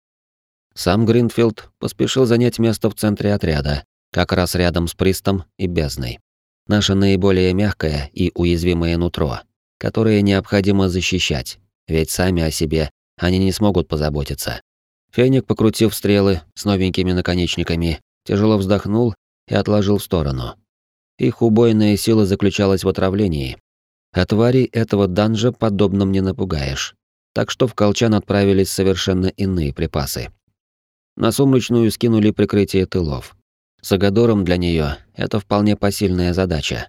Сам Гринфилд поспешил занять место в центре отряда, как раз рядом с Пристом и Бездной. Наше наиболее мягкое и уязвимое нутро, которое необходимо защищать, ведь сами о себе они не смогут позаботиться. Феник, покрутив стрелы с новенькими наконечниками, тяжело вздохнул и отложил в сторону. Их убойная сила заключалась в отравлении. А тварей этого данжа подобным не напугаешь. Так что в колчан отправились совершенно иные припасы. На сумрачную скинули прикрытие тылов. С Агадором для нее это вполне посильная задача.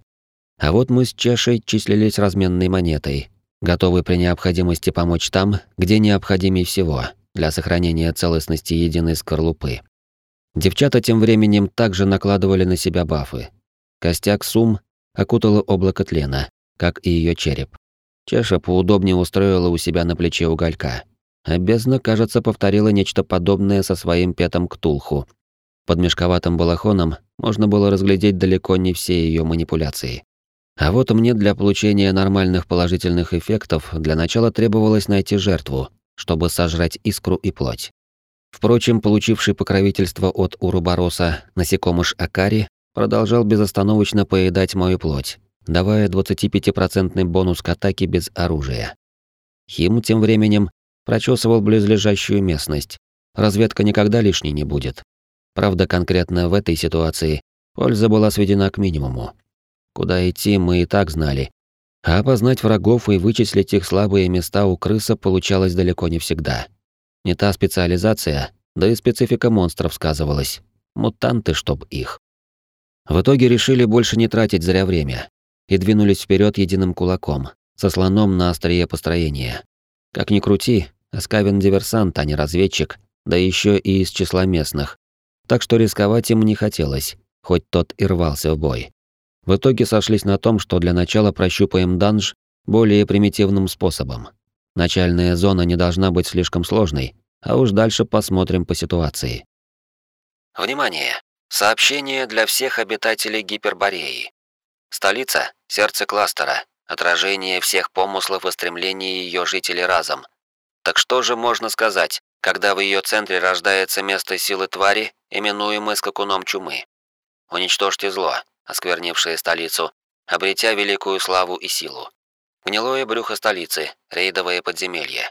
А вот мы с Чешей числились разменной монетой, готовы при необходимости помочь там, где необходимее всего, для сохранения целостности единой скорлупы. Девчата тем временем также накладывали на себя бафы. Костяк Сум окутало облако тлена, как и ее череп. Чеша поудобнее устроила у себя на плече уголька. А бездна, кажется, повторила нечто подобное со своим петом Ктулху. Под мешковатым балахоном можно было разглядеть далеко не все ее манипуляции. А вот мне для получения нормальных положительных эффектов для начала требовалось найти жертву, чтобы сожрать искру и плоть. Впрочем, получивший покровительство от Урубороса насекомыш Акари продолжал безостановочно поедать мою плоть, давая 25% бонус к атаке без оружия. Хим тем временем прочесывал близлежащую местность. Разведка никогда лишней не будет. Правда, конкретно в этой ситуации польза была сведена к минимуму. Куда идти, мы и так знали. А опознать врагов и вычислить их слабые места у крыса получалось далеко не всегда. Не та специализация, да и специфика монстров сказывалась. Мутанты, чтоб их. В итоге решили больше не тратить зря время и двинулись вперед единым кулаком, со слоном на острие построения. Как ни крути, Аскавин диверсант, а не разведчик, да еще и из числа местных. Так что рисковать им не хотелось, хоть тот и рвался в бой. В итоге сошлись на том, что для начала прощупаем данж более примитивным способом. Начальная зона не должна быть слишком сложной, а уж дальше посмотрим по ситуации. Внимание! Сообщение для всех обитателей Гипербореи. Столица – сердце кластера, отражение всех помыслов и стремлений ее жителей разом. Так что же можно сказать, когда в ее центре рождается место силы твари, именуемой скакуном чумы? Уничтожьте зло, осквернившее столицу, обретя великую славу и силу. Гнилое брюхо столицы, рейдовое подземелье.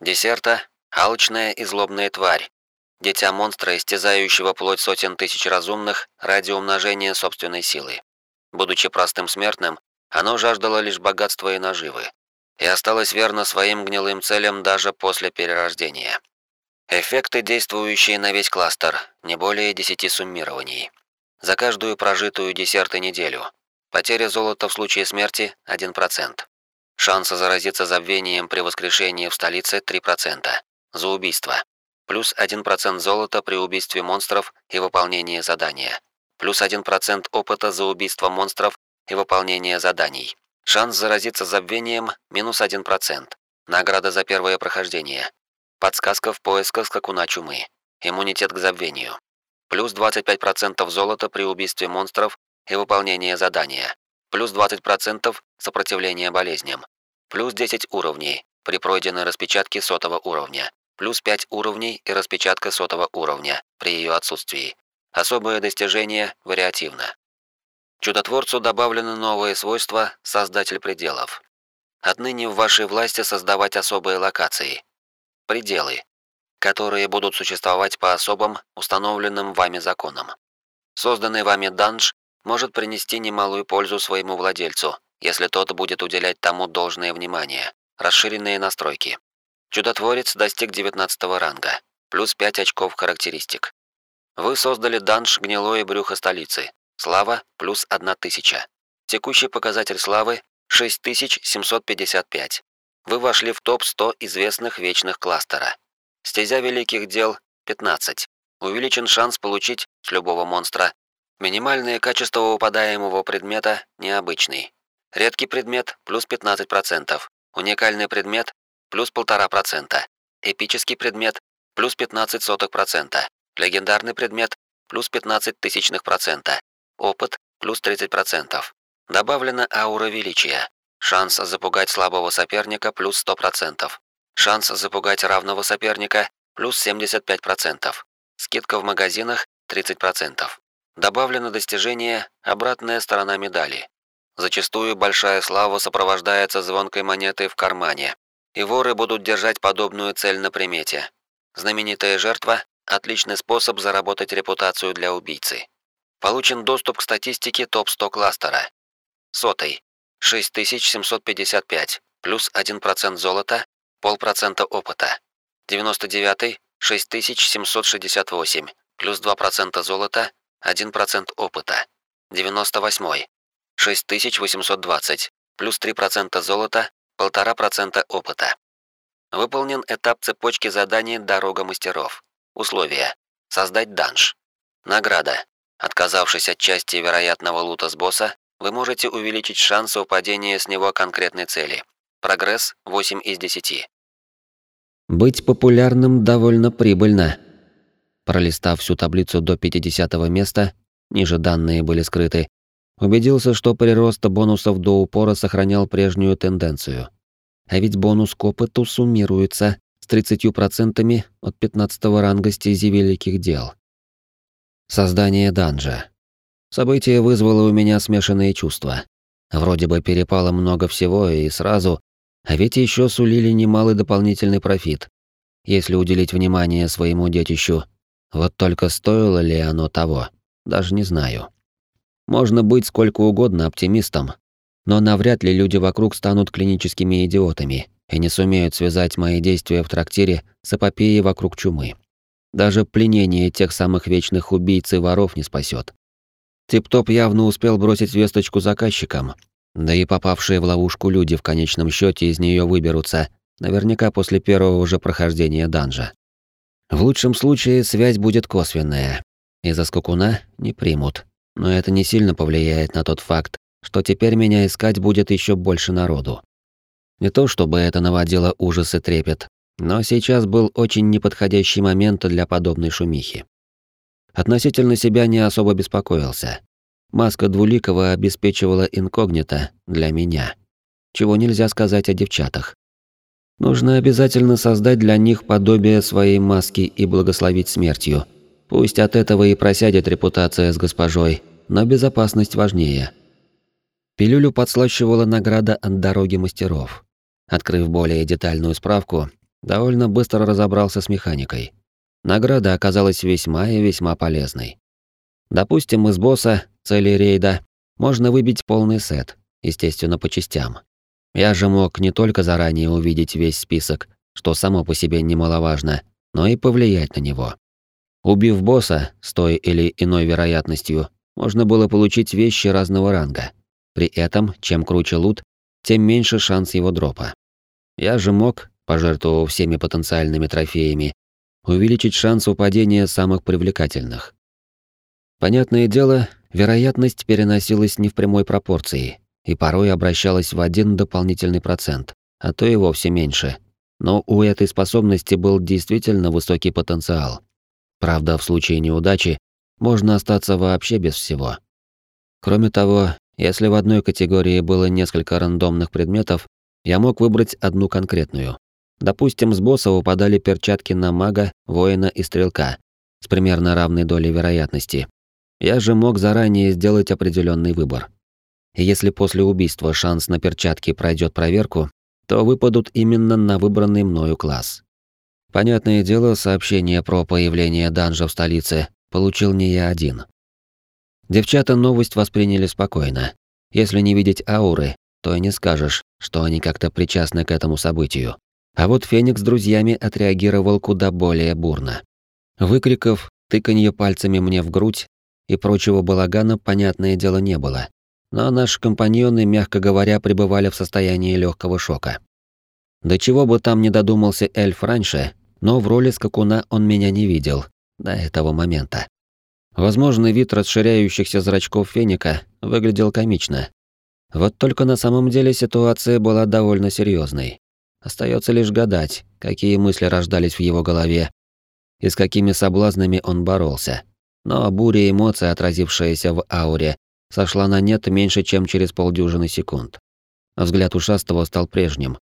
Десерта – алчная и злобная тварь, дитя монстра, истязающего плоть сотен тысяч разумных ради умножения собственной силы. Будучи простым смертным, оно жаждало лишь богатства и наживы, и осталось верно своим гнилым целям даже после перерождения. Эффекты, действующие на весь кластер, не более 10 суммирований. За каждую прожитую десерты неделю. Потеря золота в случае смерти 1%. Шансы заразиться забвением при воскрешении в столице 3%. За убийство. Плюс 1% золота при убийстве монстров и выполнении задания. Плюс 1% опыта за убийство монстров и выполнение заданий. Шанс заразиться забвением минус 1%. Награда за первое прохождение. Подсказка в поисках скакуна чумы. Иммунитет к забвению плюс 25% золота при убийстве монстров и выполнении задания, плюс 20% сопротивления болезням, плюс 10 уровней при пройденной распечатке сотого уровня, плюс 5 уровней и распечатка сотого уровня при ее отсутствии. Особое достижение вариативно. Чудотворцу добавлены новые свойства «Создатель пределов». Отныне в вашей власти создавать особые локации. Пределы которые будут существовать по особым, установленным вами законам. Созданный вами данж может принести немалую пользу своему владельцу, если тот будет уделять тому должное внимание. Расширенные настройки. Чудотворец достиг 19 ранга, плюс 5 очков характеристик. Вы создали данж «Гнилое брюхо столицы». Слава плюс 1000. Текущий показатель славы 6755. Вы вошли в топ-100 известных вечных кластера. Стезя великих дел 15. Увеличен шанс получить с любого монстра. Минимальное качество выпадаемого предмета необычный. Редкий предмет плюс 15%. Уникальный предмет плюс 1,5%. Эпический предмет плюс 15%. Легендарный предмет плюс 15 тысячных процента. Опыт плюс 30%. Добавлена аура величия. Шанс запугать слабого соперника плюс 100%. Шанс запугать равного соперника плюс 75%. Скидка в магазинах 30%. Добавлено достижение «Обратная сторона медали». Зачастую большая слава сопровождается звонкой монетой в кармане, и воры будут держать подобную цель на примете. Знаменитая жертва – отличный способ заработать репутацию для убийцы. Получен доступ к статистике топ-100 кластера. Сотый – 6755, плюс 1% золота, полпроцента опыта. 99 – 6768, плюс 2% золота, 1% опыта. 98 – 6820, плюс 3% золота, 1,5% опыта. Выполнен этап цепочки заданий «Дорога мастеров». Условия. Создать данж. Награда. Отказавшись от части вероятного лута с босса, вы можете увеличить шанс упадения с него конкретной цели. Прогресс 8 из 10. Быть популярным довольно прибыльно. Пролистав всю таблицу до 50 места, ниже данные были скрыты, убедился, что прирост бонусов до упора сохранял прежнюю тенденцию. А ведь бонус к опыту суммируется с 30% от 15 ранга стези великих дел. Создание данжа. Событие вызвало у меня смешанные чувства. Вроде бы перепало много всего и сразу, а ведь еще сулили немалый дополнительный профит, если уделить внимание своему детищу. Вот только стоило ли оно того, даже не знаю. Можно быть сколько угодно оптимистом, но навряд ли люди вокруг станут клиническими идиотами и не сумеют связать мои действия в трактире с эпопеей вокруг чумы. Даже пленение тех самых вечных убийц и воров не спасет. Тип-топ явно успел бросить весточку заказчикам, да и попавшие в ловушку люди в конечном счете из нее выберутся, наверняка после первого же прохождения данжа. В лучшем случае связь будет косвенная, и за скукуна не примут, но это не сильно повлияет на тот факт, что теперь меня искать будет еще больше народу. Не то чтобы это наводило ужас и трепет, но сейчас был очень неподходящий момент для подобной шумихи. Относительно себя не особо беспокоился. Маска Двуликова обеспечивала инкогнито для меня. Чего нельзя сказать о девчатах. Нужно обязательно создать для них подобие своей маски и благословить смертью. Пусть от этого и просядет репутация с госпожой, но безопасность важнее. Пилюлю подслащивала награда от дороги мастеров. Открыв более детальную справку, довольно быстро разобрался с механикой. Награда оказалась весьма и весьма полезной. Допустим, из босса, цели рейда, можно выбить полный сет, естественно, по частям. Я же мог не только заранее увидеть весь список, что само по себе немаловажно, но и повлиять на него. Убив босса с той или иной вероятностью, можно было получить вещи разного ранга. При этом, чем круче лут, тем меньше шанс его дропа. Я же мог, пожертвовав всеми потенциальными трофеями, увеличить шанс упадения самых привлекательных. Понятное дело, вероятность переносилась не в прямой пропорции и порой обращалась в один дополнительный процент, а то и вовсе меньше. Но у этой способности был действительно высокий потенциал. Правда, в случае неудачи можно остаться вообще без всего. Кроме того, если в одной категории было несколько рандомных предметов, я мог выбрать одну конкретную. Допустим, с босса выпадали перчатки на мага, воина и стрелка с примерно равной долей вероятности. Я же мог заранее сделать определенный выбор. И если после убийства шанс на перчатки пройдет проверку, то выпадут именно на выбранный мною класс. Понятное дело, сообщение про появление данжа в столице получил не я один. Девчата новость восприняли спокойно. Если не видеть ауры, то и не скажешь, что они как-то причастны к этому событию. А вот Феникс с друзьями отреагировал куда более бурно. Выкриков, тыканье пальцами мне в грудь и прочего балагана, понятное дело, не было. Но наши компаньоны, мягко говоря, пребывали в состоянии легкого шока. До чего бы там не додумался эльф раньше, но в роли скакуна он меня не видел до этого момента. Возможно, вид расширяющихся зрачков феника выглядел комично. Вот только на самом деле ситуация была довольно серьезной. Остается лишь гадать, какие мысли рождались в его голове и с какими соблазнами он боролся. Но буря эмоций, отразившаяся в ауре, сошла на нет меньше, чем через полдюжины секунд. Взгляд ушастого стал прежним,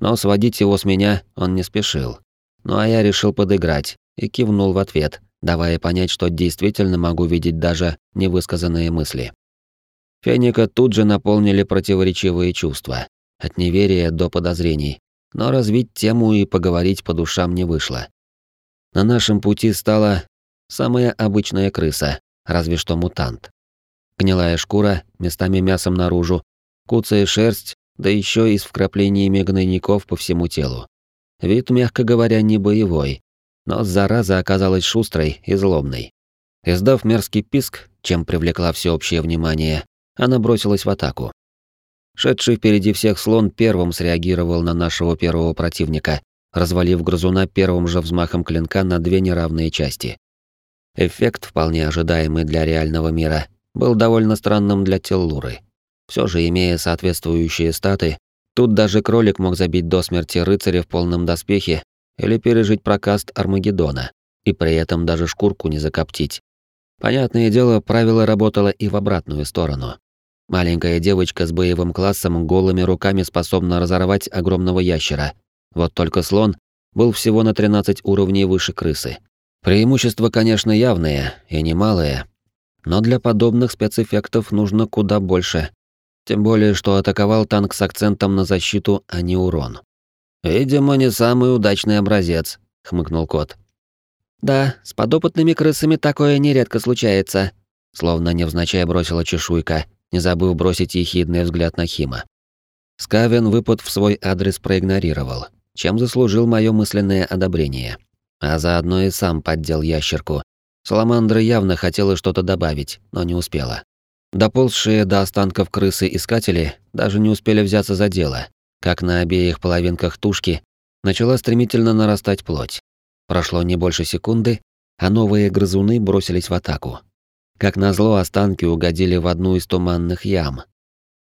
но сводить его с меня он не спешил. Ну а я решил подыграть и кивнул в ответ, давая понять, что действительно могу видеть даже невысказанные мысли. Феника тут же наполнили противоречивые чувства, от неверия до подозрений, но развить тему и поговорить по душам не вышло. На нашем пути стала самая обычная крыса, разве что мутант. Гнилая шкура, местами мясом наружу, куцая шерсть, да еще и с вкраплениями гнойников по всему телу. Вид, мягко говоря, не боевой, но зараза оказалась шустрой и злобной. Издав мерзкий писк, чем привлекла всеобщее внимание, она бросилась в атаку. Шедший впереди всех слон первым среагировал на нашего первого противника, развалив грызуна первым же взмахом клинка на две неравные части. Эффект, вполне ожидаемый для реального мира, был довольно странным для Теллуры. Все же, имея соответствующие статы, тут даже кролик мог забить до смерти рыцаря в полном доспехе или пережить прокаст Армагеддона, и при этом даже шкурку не закоптить. Понятное дело, правило работало и в обратную сторону. Маленькая девочка с боевым классом голыми руками способна разорвать огромного ящера. Вот только слон был всего на 13 уровней выше крысы. Преимущества, конечно, явные и немалые, но для подобных спецэффектов нужно куда больше. Тем более, что атаковал танк с акцентом на защиту, а не урон. «Видимо, не самый удачный образец», — хмыкнул кот. «Да, с подопытными крысами такое нередко случается», — словно невзначай бросила чешуйка — не забыв бросить ехидный взгляд на Хима. Скавен выпад в свой адрес проигнорировал, чем заслужил мое мысленное одобрение. А заодно и сам поддел ящерку. Саламандра явно хотела что-то добавить, но не успела. Доползшие до останков крысы-искатели даже не успели взяться за дело, как на обеих половинках тушки начала стремительно нарастать плоть. Прошло не больше секунды, а новые грызуны бросились в атаку. Как назло, останки угодили в одну из туманных ям.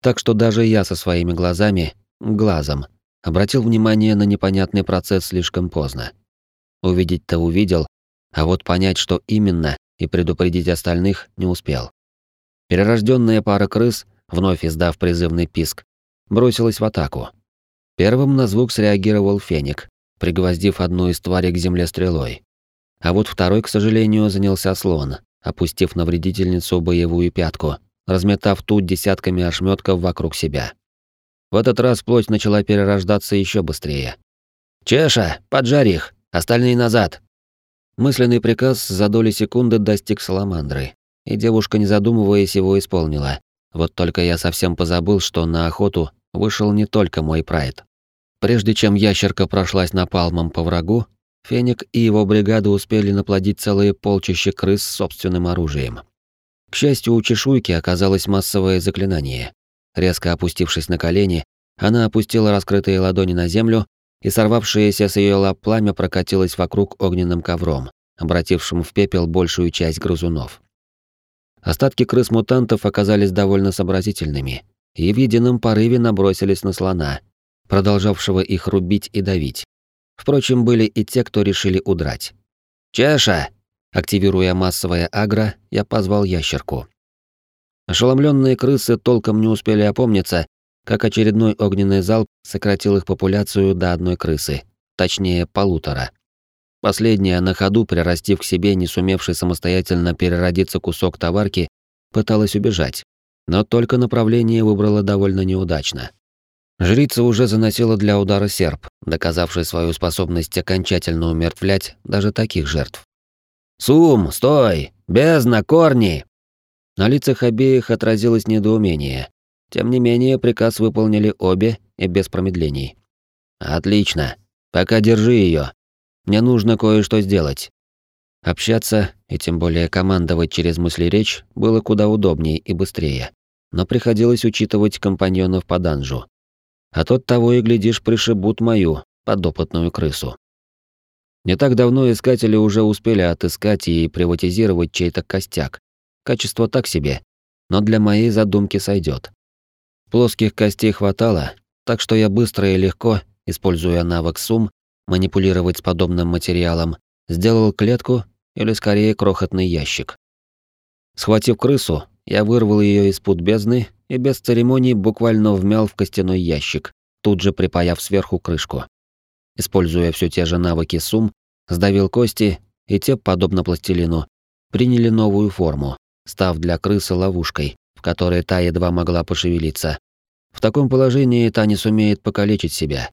Так что даже я со своими глазами, глазом, обратил внимание на непонятный процесс слишком поздно. Увидеть-то увидел, а вот понять, что именно, и предупредить остальных не успел. Перерожденная пара крыс, вновь издав призывный писк, бросилась в атаку. Первым на звук среагировал феник, пригвоздив одну из тварей к земле стрелой. А вот второй, к сожалению, занялся слон, опустив на вредительницу боевую пятку, разметав тут десятками ошметков вокруг себя. В этот раз плоть начала перерождаться еще быстрее. «Чеша, поджарь их! Остальные назад!» Мысленный приказ за доли секунды достиг Саламандры, и девушка, не задумываясь, его исполнила. Вот только я совсем позабыл, что на охоту вышел не только мой прайд. Прежде чем ящерка прошлась напалмом по врагу, Феник и его бригада успели наплодить целые полчища крыс собственным оружием. К счастью, у чешуйки оказалось массовое заклинание. Резко опустившись на колени, она опустила раскрытые ладони на землю, и сорвавшееся с ее лап пламя прокатилось вокруг огненным ковром, обратившим в пепел большую часть грызунов. Остатки крыс-мутантов оказались довольно сообразительными и в едином порыве набросились на слона, продолжавшего их рубить и давить. Впрочем, были и те, кто решили удрать. «Чаша!» Активируя массовое агро, я позвал ящерку. Ошеломленные крысы толком не успели опомниться, как очередной огненный залп сократил их популяцию до одной крысы, точнее полутора. Последняя, на ходу прирастив к себе не сумевший самостоятельно переродиться кусок товарки, пыталась убежать, но только направление выбрала довольно неудачно. Жрица уже заносила для удара серп, доказавший свою способность окончательно умертвлять даже таких жертв. «Сум, стой! Бездна, корни!» На лицах обеих отразилось недоумение. Тем не менее, приказ выполнили обе и без промедлений. «Отлично. Пока держи ее. Мне нужно кое-что сделать». Общаться, и тем более командовать через мысли речь, было куда удобнее и быстрее. Но приходилось учитывать компаньонов по данжу а тот того и глядишь пришибут мою подопытную крысу. Не так давно искатели уже успели отыскать и приватизировать чей-то костяк. Качество так себе, но для моей задумки сойдет. Плоских костей хватало, так что я быстро и легко, используя навык сум, манипулировать с подобным материалом, сделал клетку или скорее крохотный ящик. Схватив крысу, я вырвал ее из-под бездны и без церемоний буквально вмял в костяной ящик, тут же припаяв сверху крышку. используя все те же навыки сум, сдавил кости, и те, подобно пластилину, приняли новую форму, став для крысы ловушкой, в которой та едва могла пошевелиться. В таком положении та не сумеет покалечить себя.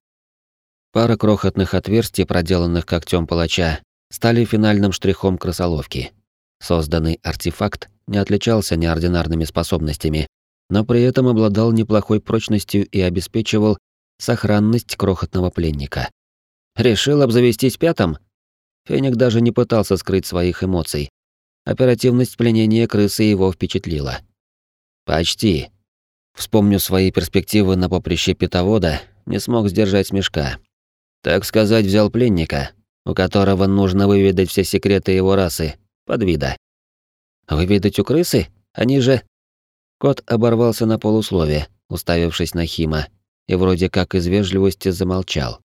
Пара крохотных отверстий, проделанных когтем палача, стали финальным штрихом крысоловки. Созданный артефакт не отличался неординарными способностями, но при этом обладал неплохой прочностью и обеспечивал сохранность крохотного пленника. Решил обзавестись пятым? Феник даже не пытался скрыть своих эмоций. Оперативность пленения крысы его впечатлила. Почти. Вспомню свои перспективы на поприще питовода, не смог сдержать смешка. Так сказать, взял пленника, у которого нужно выведать все секреты его расы, подвида. Выведать у крысы? Они же... Кот оборвался на полуслове, уставившись на Хима, и вроде как из вежливости замолчал.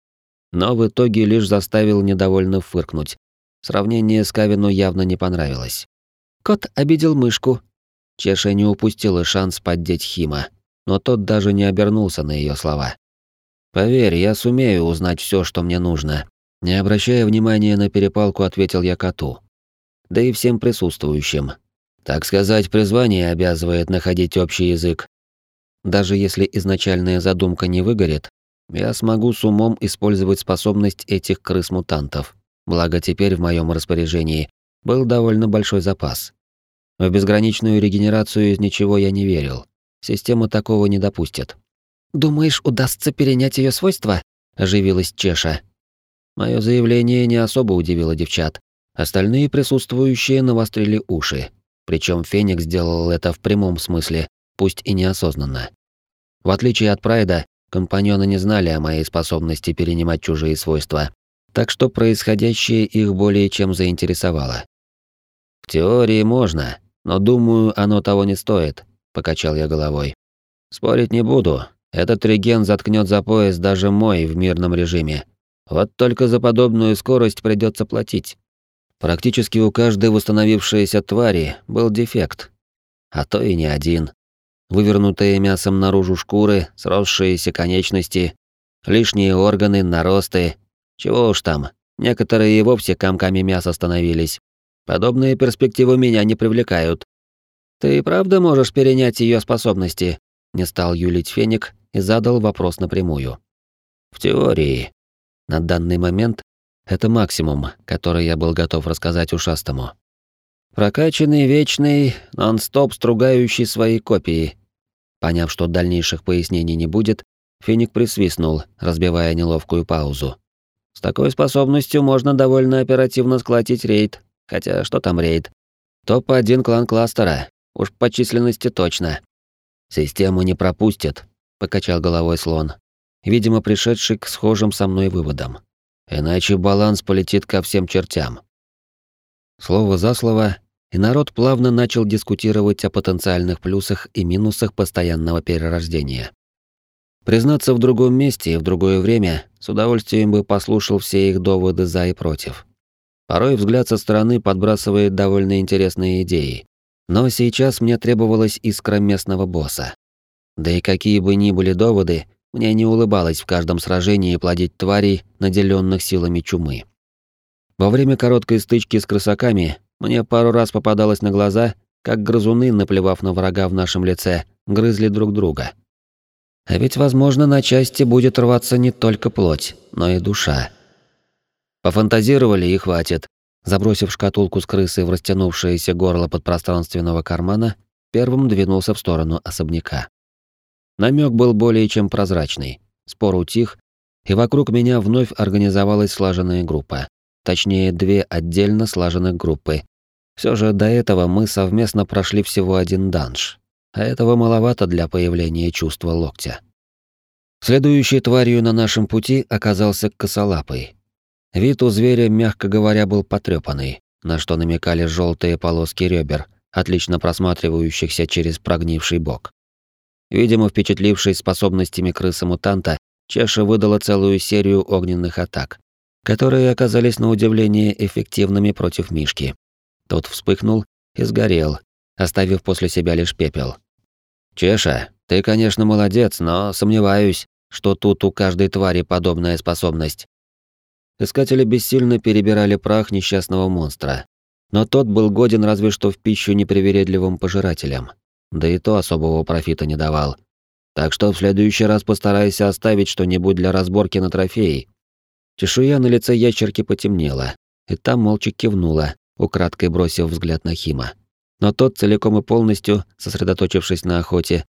Но в итоге лишь заставил недовольно фыркнуть. Сравнение с Кавину явно не понравилось. Кот обидел мышку. Чеша не упустила шанс поддеть Хима, но тот даже не обернулся на ее слова. «Поверь, я сумею узнать все, что мне нужно». Не обращая внимания на перепалку, ответил я коту. Да и всем присутствующим. Так сказать, призвание обязывает находить общий язык. Даже если изначальная задумка не выгорит, я смогу с умом использовать способность этих крыс-мутантов. Благо теперь в моем распоряжении был довольно большой запас. В безграничную регенерацию из ничего я не верил. Система такого не допустит. «Думаешь, удастся перенять ее свойства?» – оживилась Чеша. Мое заявление не особо удивило девчат. Остальные присутствующие навострили уши. Причем Феникс сделал это в прямом смысле, пусть и неосознанно. В отличие от Прайда, компаньоны не знали о моей способности перенимать чужие свойства, так что происходящее их более чем заинтересовало. «В теории можно, но думаю, оно того не стоит», — покачал я головой. «Спорить не буду. Этот реген заткнет за пояс даже мой в мирном режиме. Вот только за подобную скорость придется платить. Практически у каждой восстановившейся твари был дефект. А то и не один. Вывернутые мясом наружу шкуры, сросшиеся конечности, лишние органы, наросты, чего уж там, некоторые и вовсе комками мяса становились. Подобные перспективы меня не привлекают. Ты правда можешь перенять ее способности? Не стал юлить Феник и задал вопрос напрямую. В теории. На данный момент это максимум, который я был готов рассказать ушастому. Прокачанный, вечный, нон-стоп стругающий свои копии. Поняв, что дальнейших пояснений не будет, Феник присвистнул, разбивая неловкую паузу. С такой способностью можно довольно оперативно сколотить рейд. Хотя что там рейд? Топ-1 клан кластера. Уж по численности точно. Систему не пропустит, покачал головой слон. Видимо, пришедший к схожим со мной выводам. Иначе баланс полетит ко всем чертям. Слово за слово, и народ плавно начал дискутировать о потенциальных плюсах и минусах постоянного перерождения. Признаться, в другом месте и в другое время с удовольствием бы послушал все их доводы за и против. Порой взгляд со стороны подбрасывает довольно интересные идеи. Но сейчас мне требовалась искра местного босса. Да и какие бы ни были доводы, мне не улыбалось в каждом сражении плодить тварей, наделенных силами чумы. Во время короткой стычки с крысаками мне пару раз попадалось на глаза, как грызуны, наплевав на врага в нашем лице, грызли друг друга. А ведь, возможно, на части будет рваться не только плоть, но и душа. Пофантазировали и хватит. Забросив шкатулку с крысой в растянувшееся горло подпространственного кармана, первым двинулся в сторону особняка. Намек был более чем прозрачный. Спор утих, и вокруг меня вновь организовалась слаженная группа. Точнее, две отдельно слаженных группы. Все же до этого мы совместно прошли всего один данж а этого маловато для появления чувства локтя. Следующей тварью на нашем пути оказался косолапый. Вид у зверя, мягко говоря, был потрепанный, на что намекали желтые полоски ребер, отлично просматривающихся через прогнивший бок. Видимо, впечатлившись способностями крысы-мутанта, Чеша выдала целую серию огненных атак, которые оказались на удивление эффективными против Мишки. Тот вспыхнул и сгорел, оставив после себя лишь пепел. «Чеша, ты, конечно, молодец, но сомневаюсь, что тут у каждой твари подобная способность. Искатели бессильно перебирали прах несчастного монстра. Но тот был годен разве что в пищу непривередливым пожирателям. Да и то особого профита не давал. Так что в следующий раз постарайся оставить что-нибудь для разборки на трофеи. Чешуя на лице ящерки потемнела, и там молча кивнула, украдкой бросив взгляд на Хима. Но тот, целиком и полностью, сосредоточившись на охоте,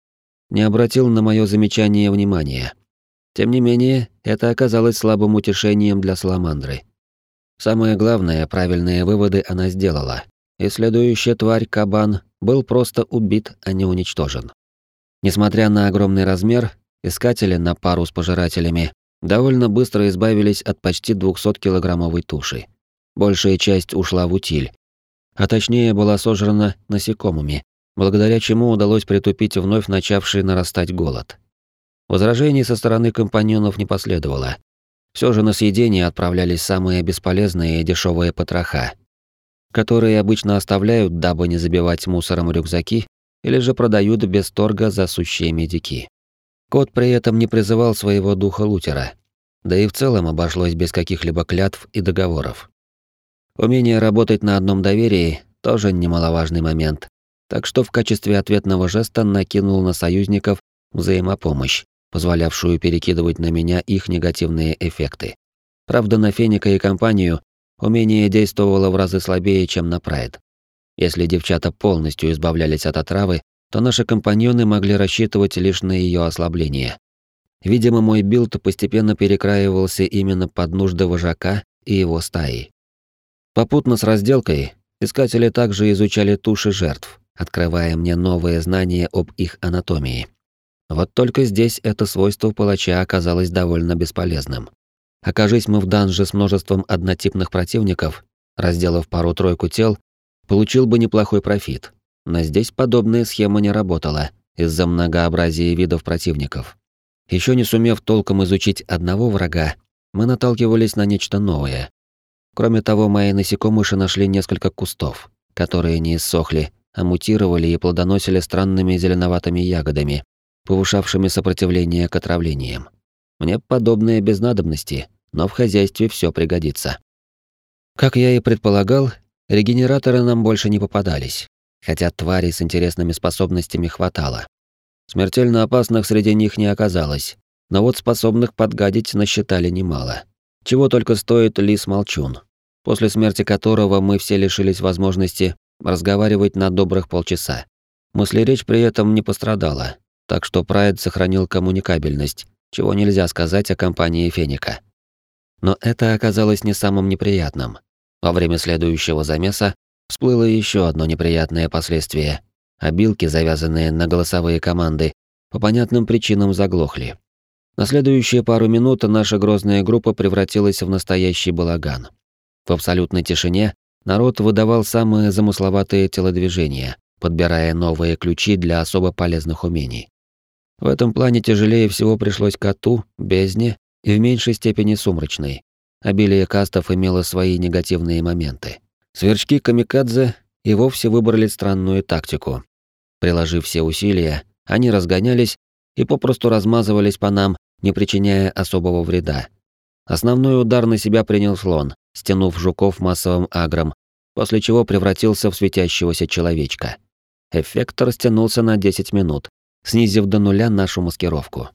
не обратил на мое замечание внимания. Тем не менее, это оказалось слабым утешением для Саламандры. Самое главное, правильные выводы она сделала. И следующая тварь, кабан, был просто убит, а не уничтожен. Несмотря на огромный размер, искатели на пару с пожирателями довольно быстро избавились от почти 200-килограммовой туши. Большая часть ушла в утиль, а точнее была сожрана насекомыми, благодаря чему удалось притупить вновь начавший нарастать голод. Возражений со стороны компаньонов не последовало. Все же на съедение отправлялись самые бесполезные и дешевые потроха, которые обычно оставляют, дабы не забивать мусором рюкзаки, или же продают без торга за сущие медики. Кот при этом не призывал своего духа лутера, да и в целом обошлось без каких-либо клятв и договоров. Умение работать на одном доверии тоже немаловажный момент, так что в качестве ответного жеста накинул на союзников взаимопомощь, позволявшую перекидывать на меня их негативные эффекты. Правда, на Феника и компанию умение действовало в разы слабее, чем на Прайд. Если девчата полностью избавлялись от отравы, то наши компаньоны могли рассчитывать лишь на ее ослабление. Видимо, мой билд постепенно перекраивался именно под нужды вожака и его стаи. Попутно с разделкой искатели также изучали туши жертв, открывая мне новые знания об их анатомии. Вот только здесь это свойство палача оказалось довольно бесполезным. Окажись мы в данже с множеством однотипных противников, разделав пару-тройку тел, получил бы неплохой профит. Но здесь подобная схема не работала из-за многообразия видов противников. Еще не сумев толком изучить одного врага, мы наталкивались на нечто новое, Кроме того, мои насекомыши нашли несколько кустов, которые не иссохли, а мутировали и плодоносили странными зеленоватыми ягодами, повышавшими сопротивление к отравлениям. Мне подобное без надобности, но в хозяйстве все пригодится. Как я и предполагал, регенераторы нам больше не попадались, хотя тварей с интересными способностями хватало. Смертельно опасных среди них не оказалось, но вот способных подгадить насчитали немало. Чего только стоит Лис Молчун, после смерти которого мы все лишились возможности разговаривать на добрых полчаса. Мыслеречь при этом не пострадала, так что Прайд сохранил коммуникабельность, чего нельзя сказать о компании Феника. Но это оказалось не самым неприятным. Во время следующего замеса всплыло еще одно неприятное последствие. Обилки, завязанные на голосовые команды, по понятным причинам заглохли. На следующие пару минут наша грозная группа превратилась в настоящий балаган. В абсолютной тишине народ выдавал самые замысловатые телодвижения, подбирая новые ключи для особо полезных умений. В этом плане тяжелее всего пришлось коту, бездне и в меньшей степени сумрачной. Обилие кастов имело свои негативные моменты. Сверчки камикадзе и вовсе выбрали странную тактику. Приложив все усилия, они разгонялись и попросту размазывались по нам, не причиняя особого вреда. Основной удар на себя принял слон, стянув жуков массовым агром, после чего превратился в светящегося человечка. Эффект растянулся на 10 минут, снизив до нуля нашу маскировку.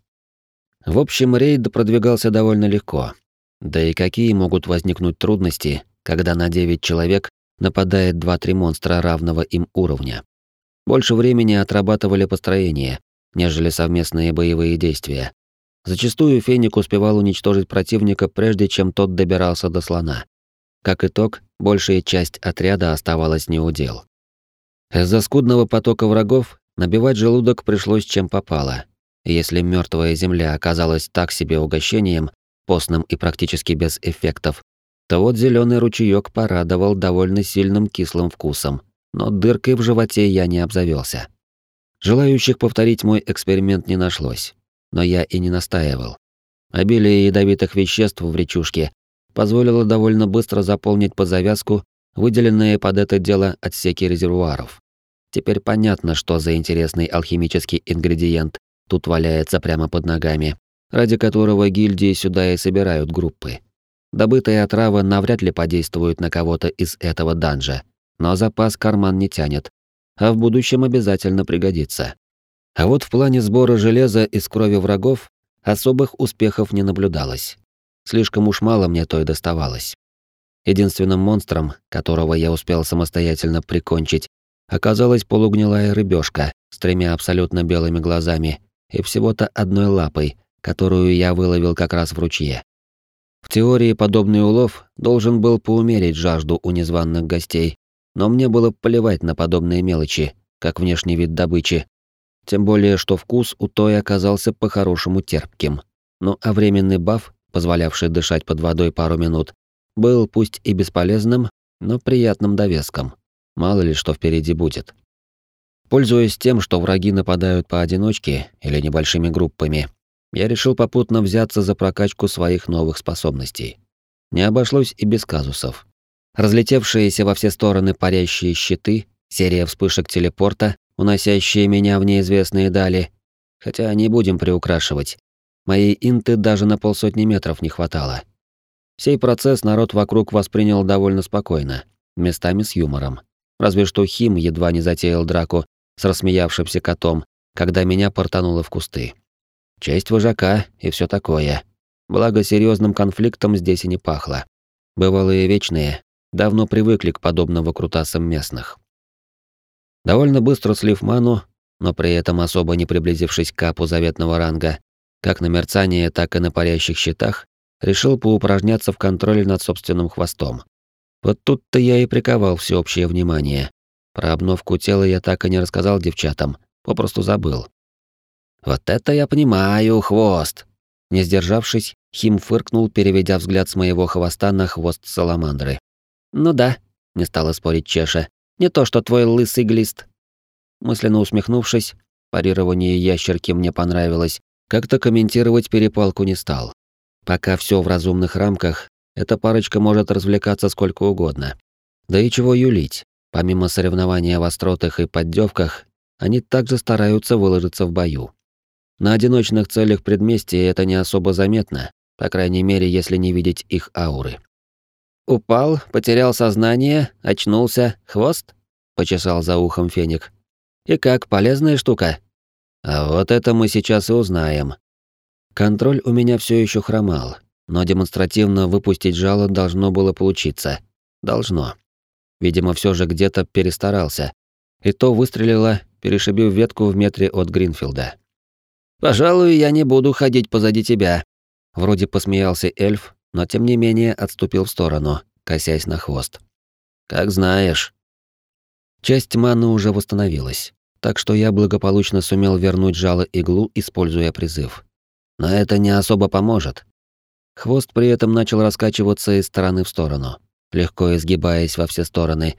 В общем, рейд продвигался довольно легко. Да и какие могут возникнуть трудности, когда на 9 человек нападает 2-3 монстра равного им уровня. Больше времени отрабатывали построение, нежели совместные боевые действия, Зачастую Феник успевал уничтожить противника, прежде чем тот добирался до слона. Как итог, большая часть отряда оставалась неудел. Из-за скудного потока врагов набивать желудок пришлось чем попало. Если мертвая земля оказалась так себе угощением, постным и практически без эффектов, то вот зеленый ручеёк порадовал довольно сильным кислым вкусом, но дыркой в животе я не обзавелся. Желающих повторить мой эксперимент не нашлось но я и не настаивал. Обилие ядовитых веществ в речушке позволило довольно быстро заполнить под завязку выделенные под это дело отсеки резервуаров. Теперь понятно, что за интересный алхимический ингредиент тут валяется прямо под ногами, ради которого гильдии сюда и собирают группы. Добытая отрава навряд ли подействует на кого-то из этого данжа, но запас карман не тянет, а в будущем обязательно пригодится. А вот в плане сбора железа из крови врагов особых успехов не наблюдалось. Слишком уж мало мне той доставалось. Единственным монстром, которого я успел самостоятельно прикончить, оказалась полугнилая рыбешка с тремя абсолютно белыми глазами и всего-то одной лапой, которую я выловил как раз в ручье. В теории подобный улов должен был поумерить жажду у незваных гостей, но мне было плевать на подобные мелочи, как внешний вид добычи. Тем более, что вкус у той оказался по-хорошему терпким. Ну а временный баф, позволявший дышать под водой пару минут, был пусть и бесполезным, но приятным довеском. Мало ли что впереди будет. Пользуясь тем, что враги нападают поодиночке или небольшими группами, я решил попутно взяться за прокачку своих новых способностей. Не обошлось и без казусов. Разлетевшиеся во все стороны парящие щиты, серия вспышек телепорта, уносящие меня в неизвестные дали. Хотя не будем приукрашивать. Моей инты даже на полсотни метров не хватало. Сей процесс народ вокруг воспринял довольно спокойно, местами с юмором. Разве что Хим едва не затеял драку с рассмеявшимся котом, когда меня портануло в кусты. Честь вожака и все такое. Благо, серьезным конфликтом здесь и не пахло. Бывалые вечные давно привыкли к подобным выкрутасам местных. Довольно быстро слив ману, но при этом особо не приблизившись к капу заветного ранга, как на мерцание, так и на парящих щитах, решил поупражняться в контроле над собственным хвостом. Вот тут-то я и приковал всеобщее внимание. Про обновку тела я так и не рассказал девчатам, попросту забыл. «Вот это я понимаю, хвост!» Не сдержавшись, Хим фыркнул, переведя взгляд с моего хвоста на хвост саламандры. «Ну да», — не стала спорить Чеша, — «не то, что твой лысый глист». Мысленно усмехнувшись, парирование ящерки мне понравилось, как-то комментировать перепалку не стал. Пока все в разумных рамках, эта парочка может развлекаться сколько угодно. Да и чего юлить, помимо соревнования в остротах и поддевках, они также стараются выложиться в бою. На одиночных целях предместья это не особо заметно, по крайней мере, если не видеть их ауры. «Упал, потерял сознание, очнулся, хвост?» — почесал за ухом Феник. «И как, полезная штука?» «А вот это мы сейчас и узнаем». Контроль у меня все еще хромал, но демонстративно выпустить жало должно было получиться. Должно. Видимо, все же где-то перестарался. И то выстрелило, перешибив ветку в метре от Гринфилда. «Пожалуй, я не буду ходить позади тебя». Вроде посмеялся эльф, но тем не менее отступил в сторону, косясь на хвост. «Как знаешь». Часть маны уже восстановилась, так что я благополучно сумел вернуть жало иглу, используя призыв. Но это не особо поможет. Хвост при этом начал раскачиваться из стороны в сторону, легко изгибаясь во все стороны,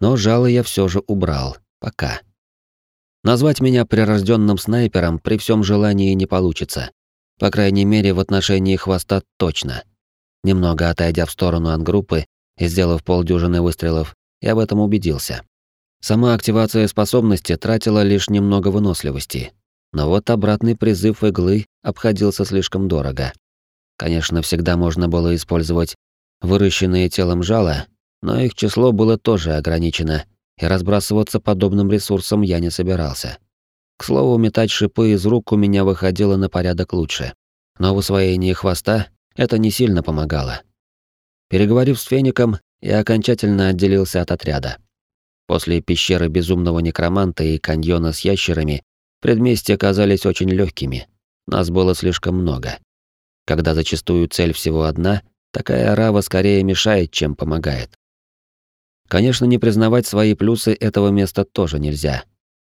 но жало я все же убрал, пока. Назвать меня прирожденным снайпером при всем желании не получится. По крайней мере, в отношении хвоста точно. Немного отойдя в сторону от группы и сделав полдюжины выстрелов, я в этом убедился. Сама активация способности тратила лишь немного выносливости. Но вот обратный призыв иглы обходился слишком дорого. Конечно, всегда можно было использовать выращенные телом жало, но их число было тоже ограничено, и разбрасываться подобным ресурсом я не собирался. К слову, метать шипы из рук у меня выходило на порядок лучше. Но в усвоении хвоста это не сильно помогало. Переговорив с Феником, я окончательно отделился от отряда. После пещеры безумного некроманта и каньона с ящерами предместья казались очень легкими. Нас было слишком много. Когда зачастую цель всего одна, такая рава скорее мешает, чем помогает. Конечно, не признавать свои плюсы этого места тоже нельзя.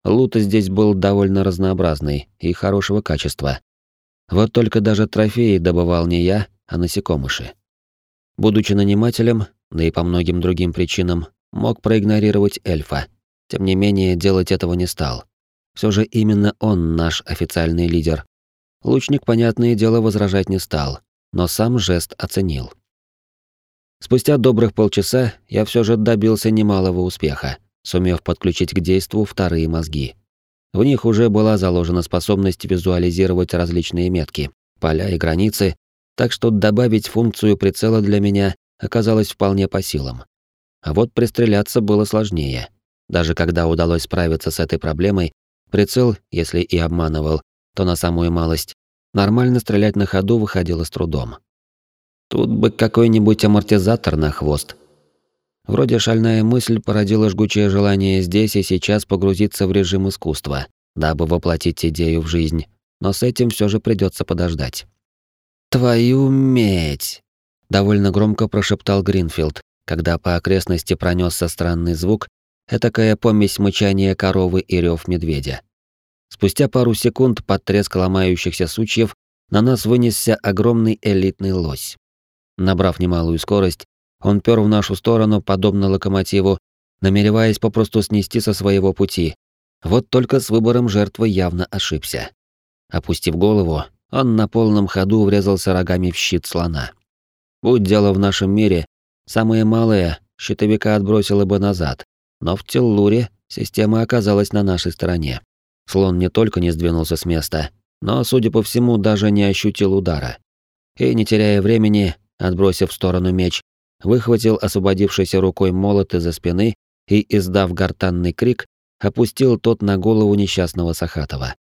Лут здесь был довольно разнообразный и хорошего качества. Вот только даже трофеи добывал не я, а насекомыши. Будучи нанимателем, да и по многим другим причинам, мог проигнорировать эльфа. Тем не менее, делать этого не стал. Все же именно он наш официальный лидер. Лучник, понятное дело, возражать не стал, но сам жест оценил. Спустя добрых полчаса я все же добился немалого успеха, сумев подключить к действу вторые мозги. В них уже была заложена способность визуализировать различные метки, поля и границы, так что добавить функцию прицела для меня оказалось вполне по силам. А вот пристреляться было сложнее. Даже когда удалось справиться с этой проблемой, прицел, если и обманывал, то на самую малость, нормально стрелять на ходу выходило с трудом. Тут бы какой-нибудь амортизатор на хвост. Вроде шальная мысль породила жгучее желание здесь и сейчас погрузиться в режим искусства, дабы воплотить идею в жизнь, но с этим все же придется подождать. «Твою медь!» — довольно громко прошептал Гринфилд, когда по окрестности пронесся странный звук, этакая помесь мычания коровы и рев медведя. Спустя пару секунд под треск ломающихся сучьев на нас вынесся огромный элитный лось. Набрав немалую скорость, он пёр в нашу сторону, подобно локомотиву, намереваясь попросту снести со своего пути. Вот только с выбором жертвы явно ошибся. Опустив голову, он на полном ходу врезался рогами в щит слона. Будь дело в нашем мире, самое малое щитовика отбросило бы назад, но в Теллуре система оказалась на нашей стороне. Слон не только не сдвинулся с места, но, судя по всему, даже не ощутил удара. И, не теряя времени, отбросив в сторону меч, выхватил освободившейся рукой молот из-за спины и, издав гортанный крик, опустил тот на голову несчастного Сахатова.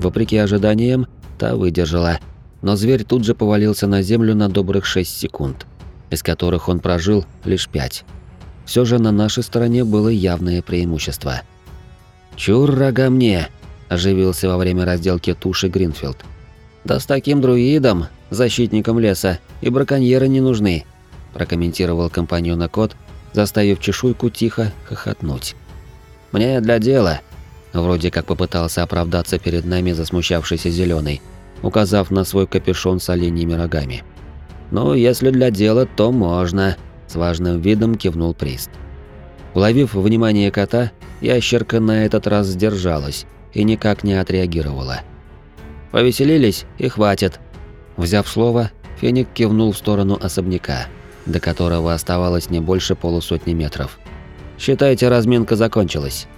Вопреки ожиданиям, та выдержала, но зверь тут же повалился на землю на добрых 6 секунд, из которых он прожил лишь 5. Все же на нашей стороне было явное преимущество. «Чур рога мне!» – оживился во время разделки туши Гринфилд. «Да с таким друидом, защитником леса, и браконьеры не нужны», – прокомментировал компаньона кот, заставив чешуйку тихо хохотнуть. «Мне для дела», – вроде как попытался оправдаться перед нами засмущавшийся зеленый, указав на свой капюшон с оленьими рогами. «Ну, если для дела, то можно», – с важным видом кивнул Прист. Уловив внимание кота, ящерка на этот раз сдержалась и никак не отреагировала. «Повеселились и хватит», Взяв слово, Феник кивнул в сторону особняка, до которого оставалось не больше полусотни метров. «Считайте, разминка закончилась».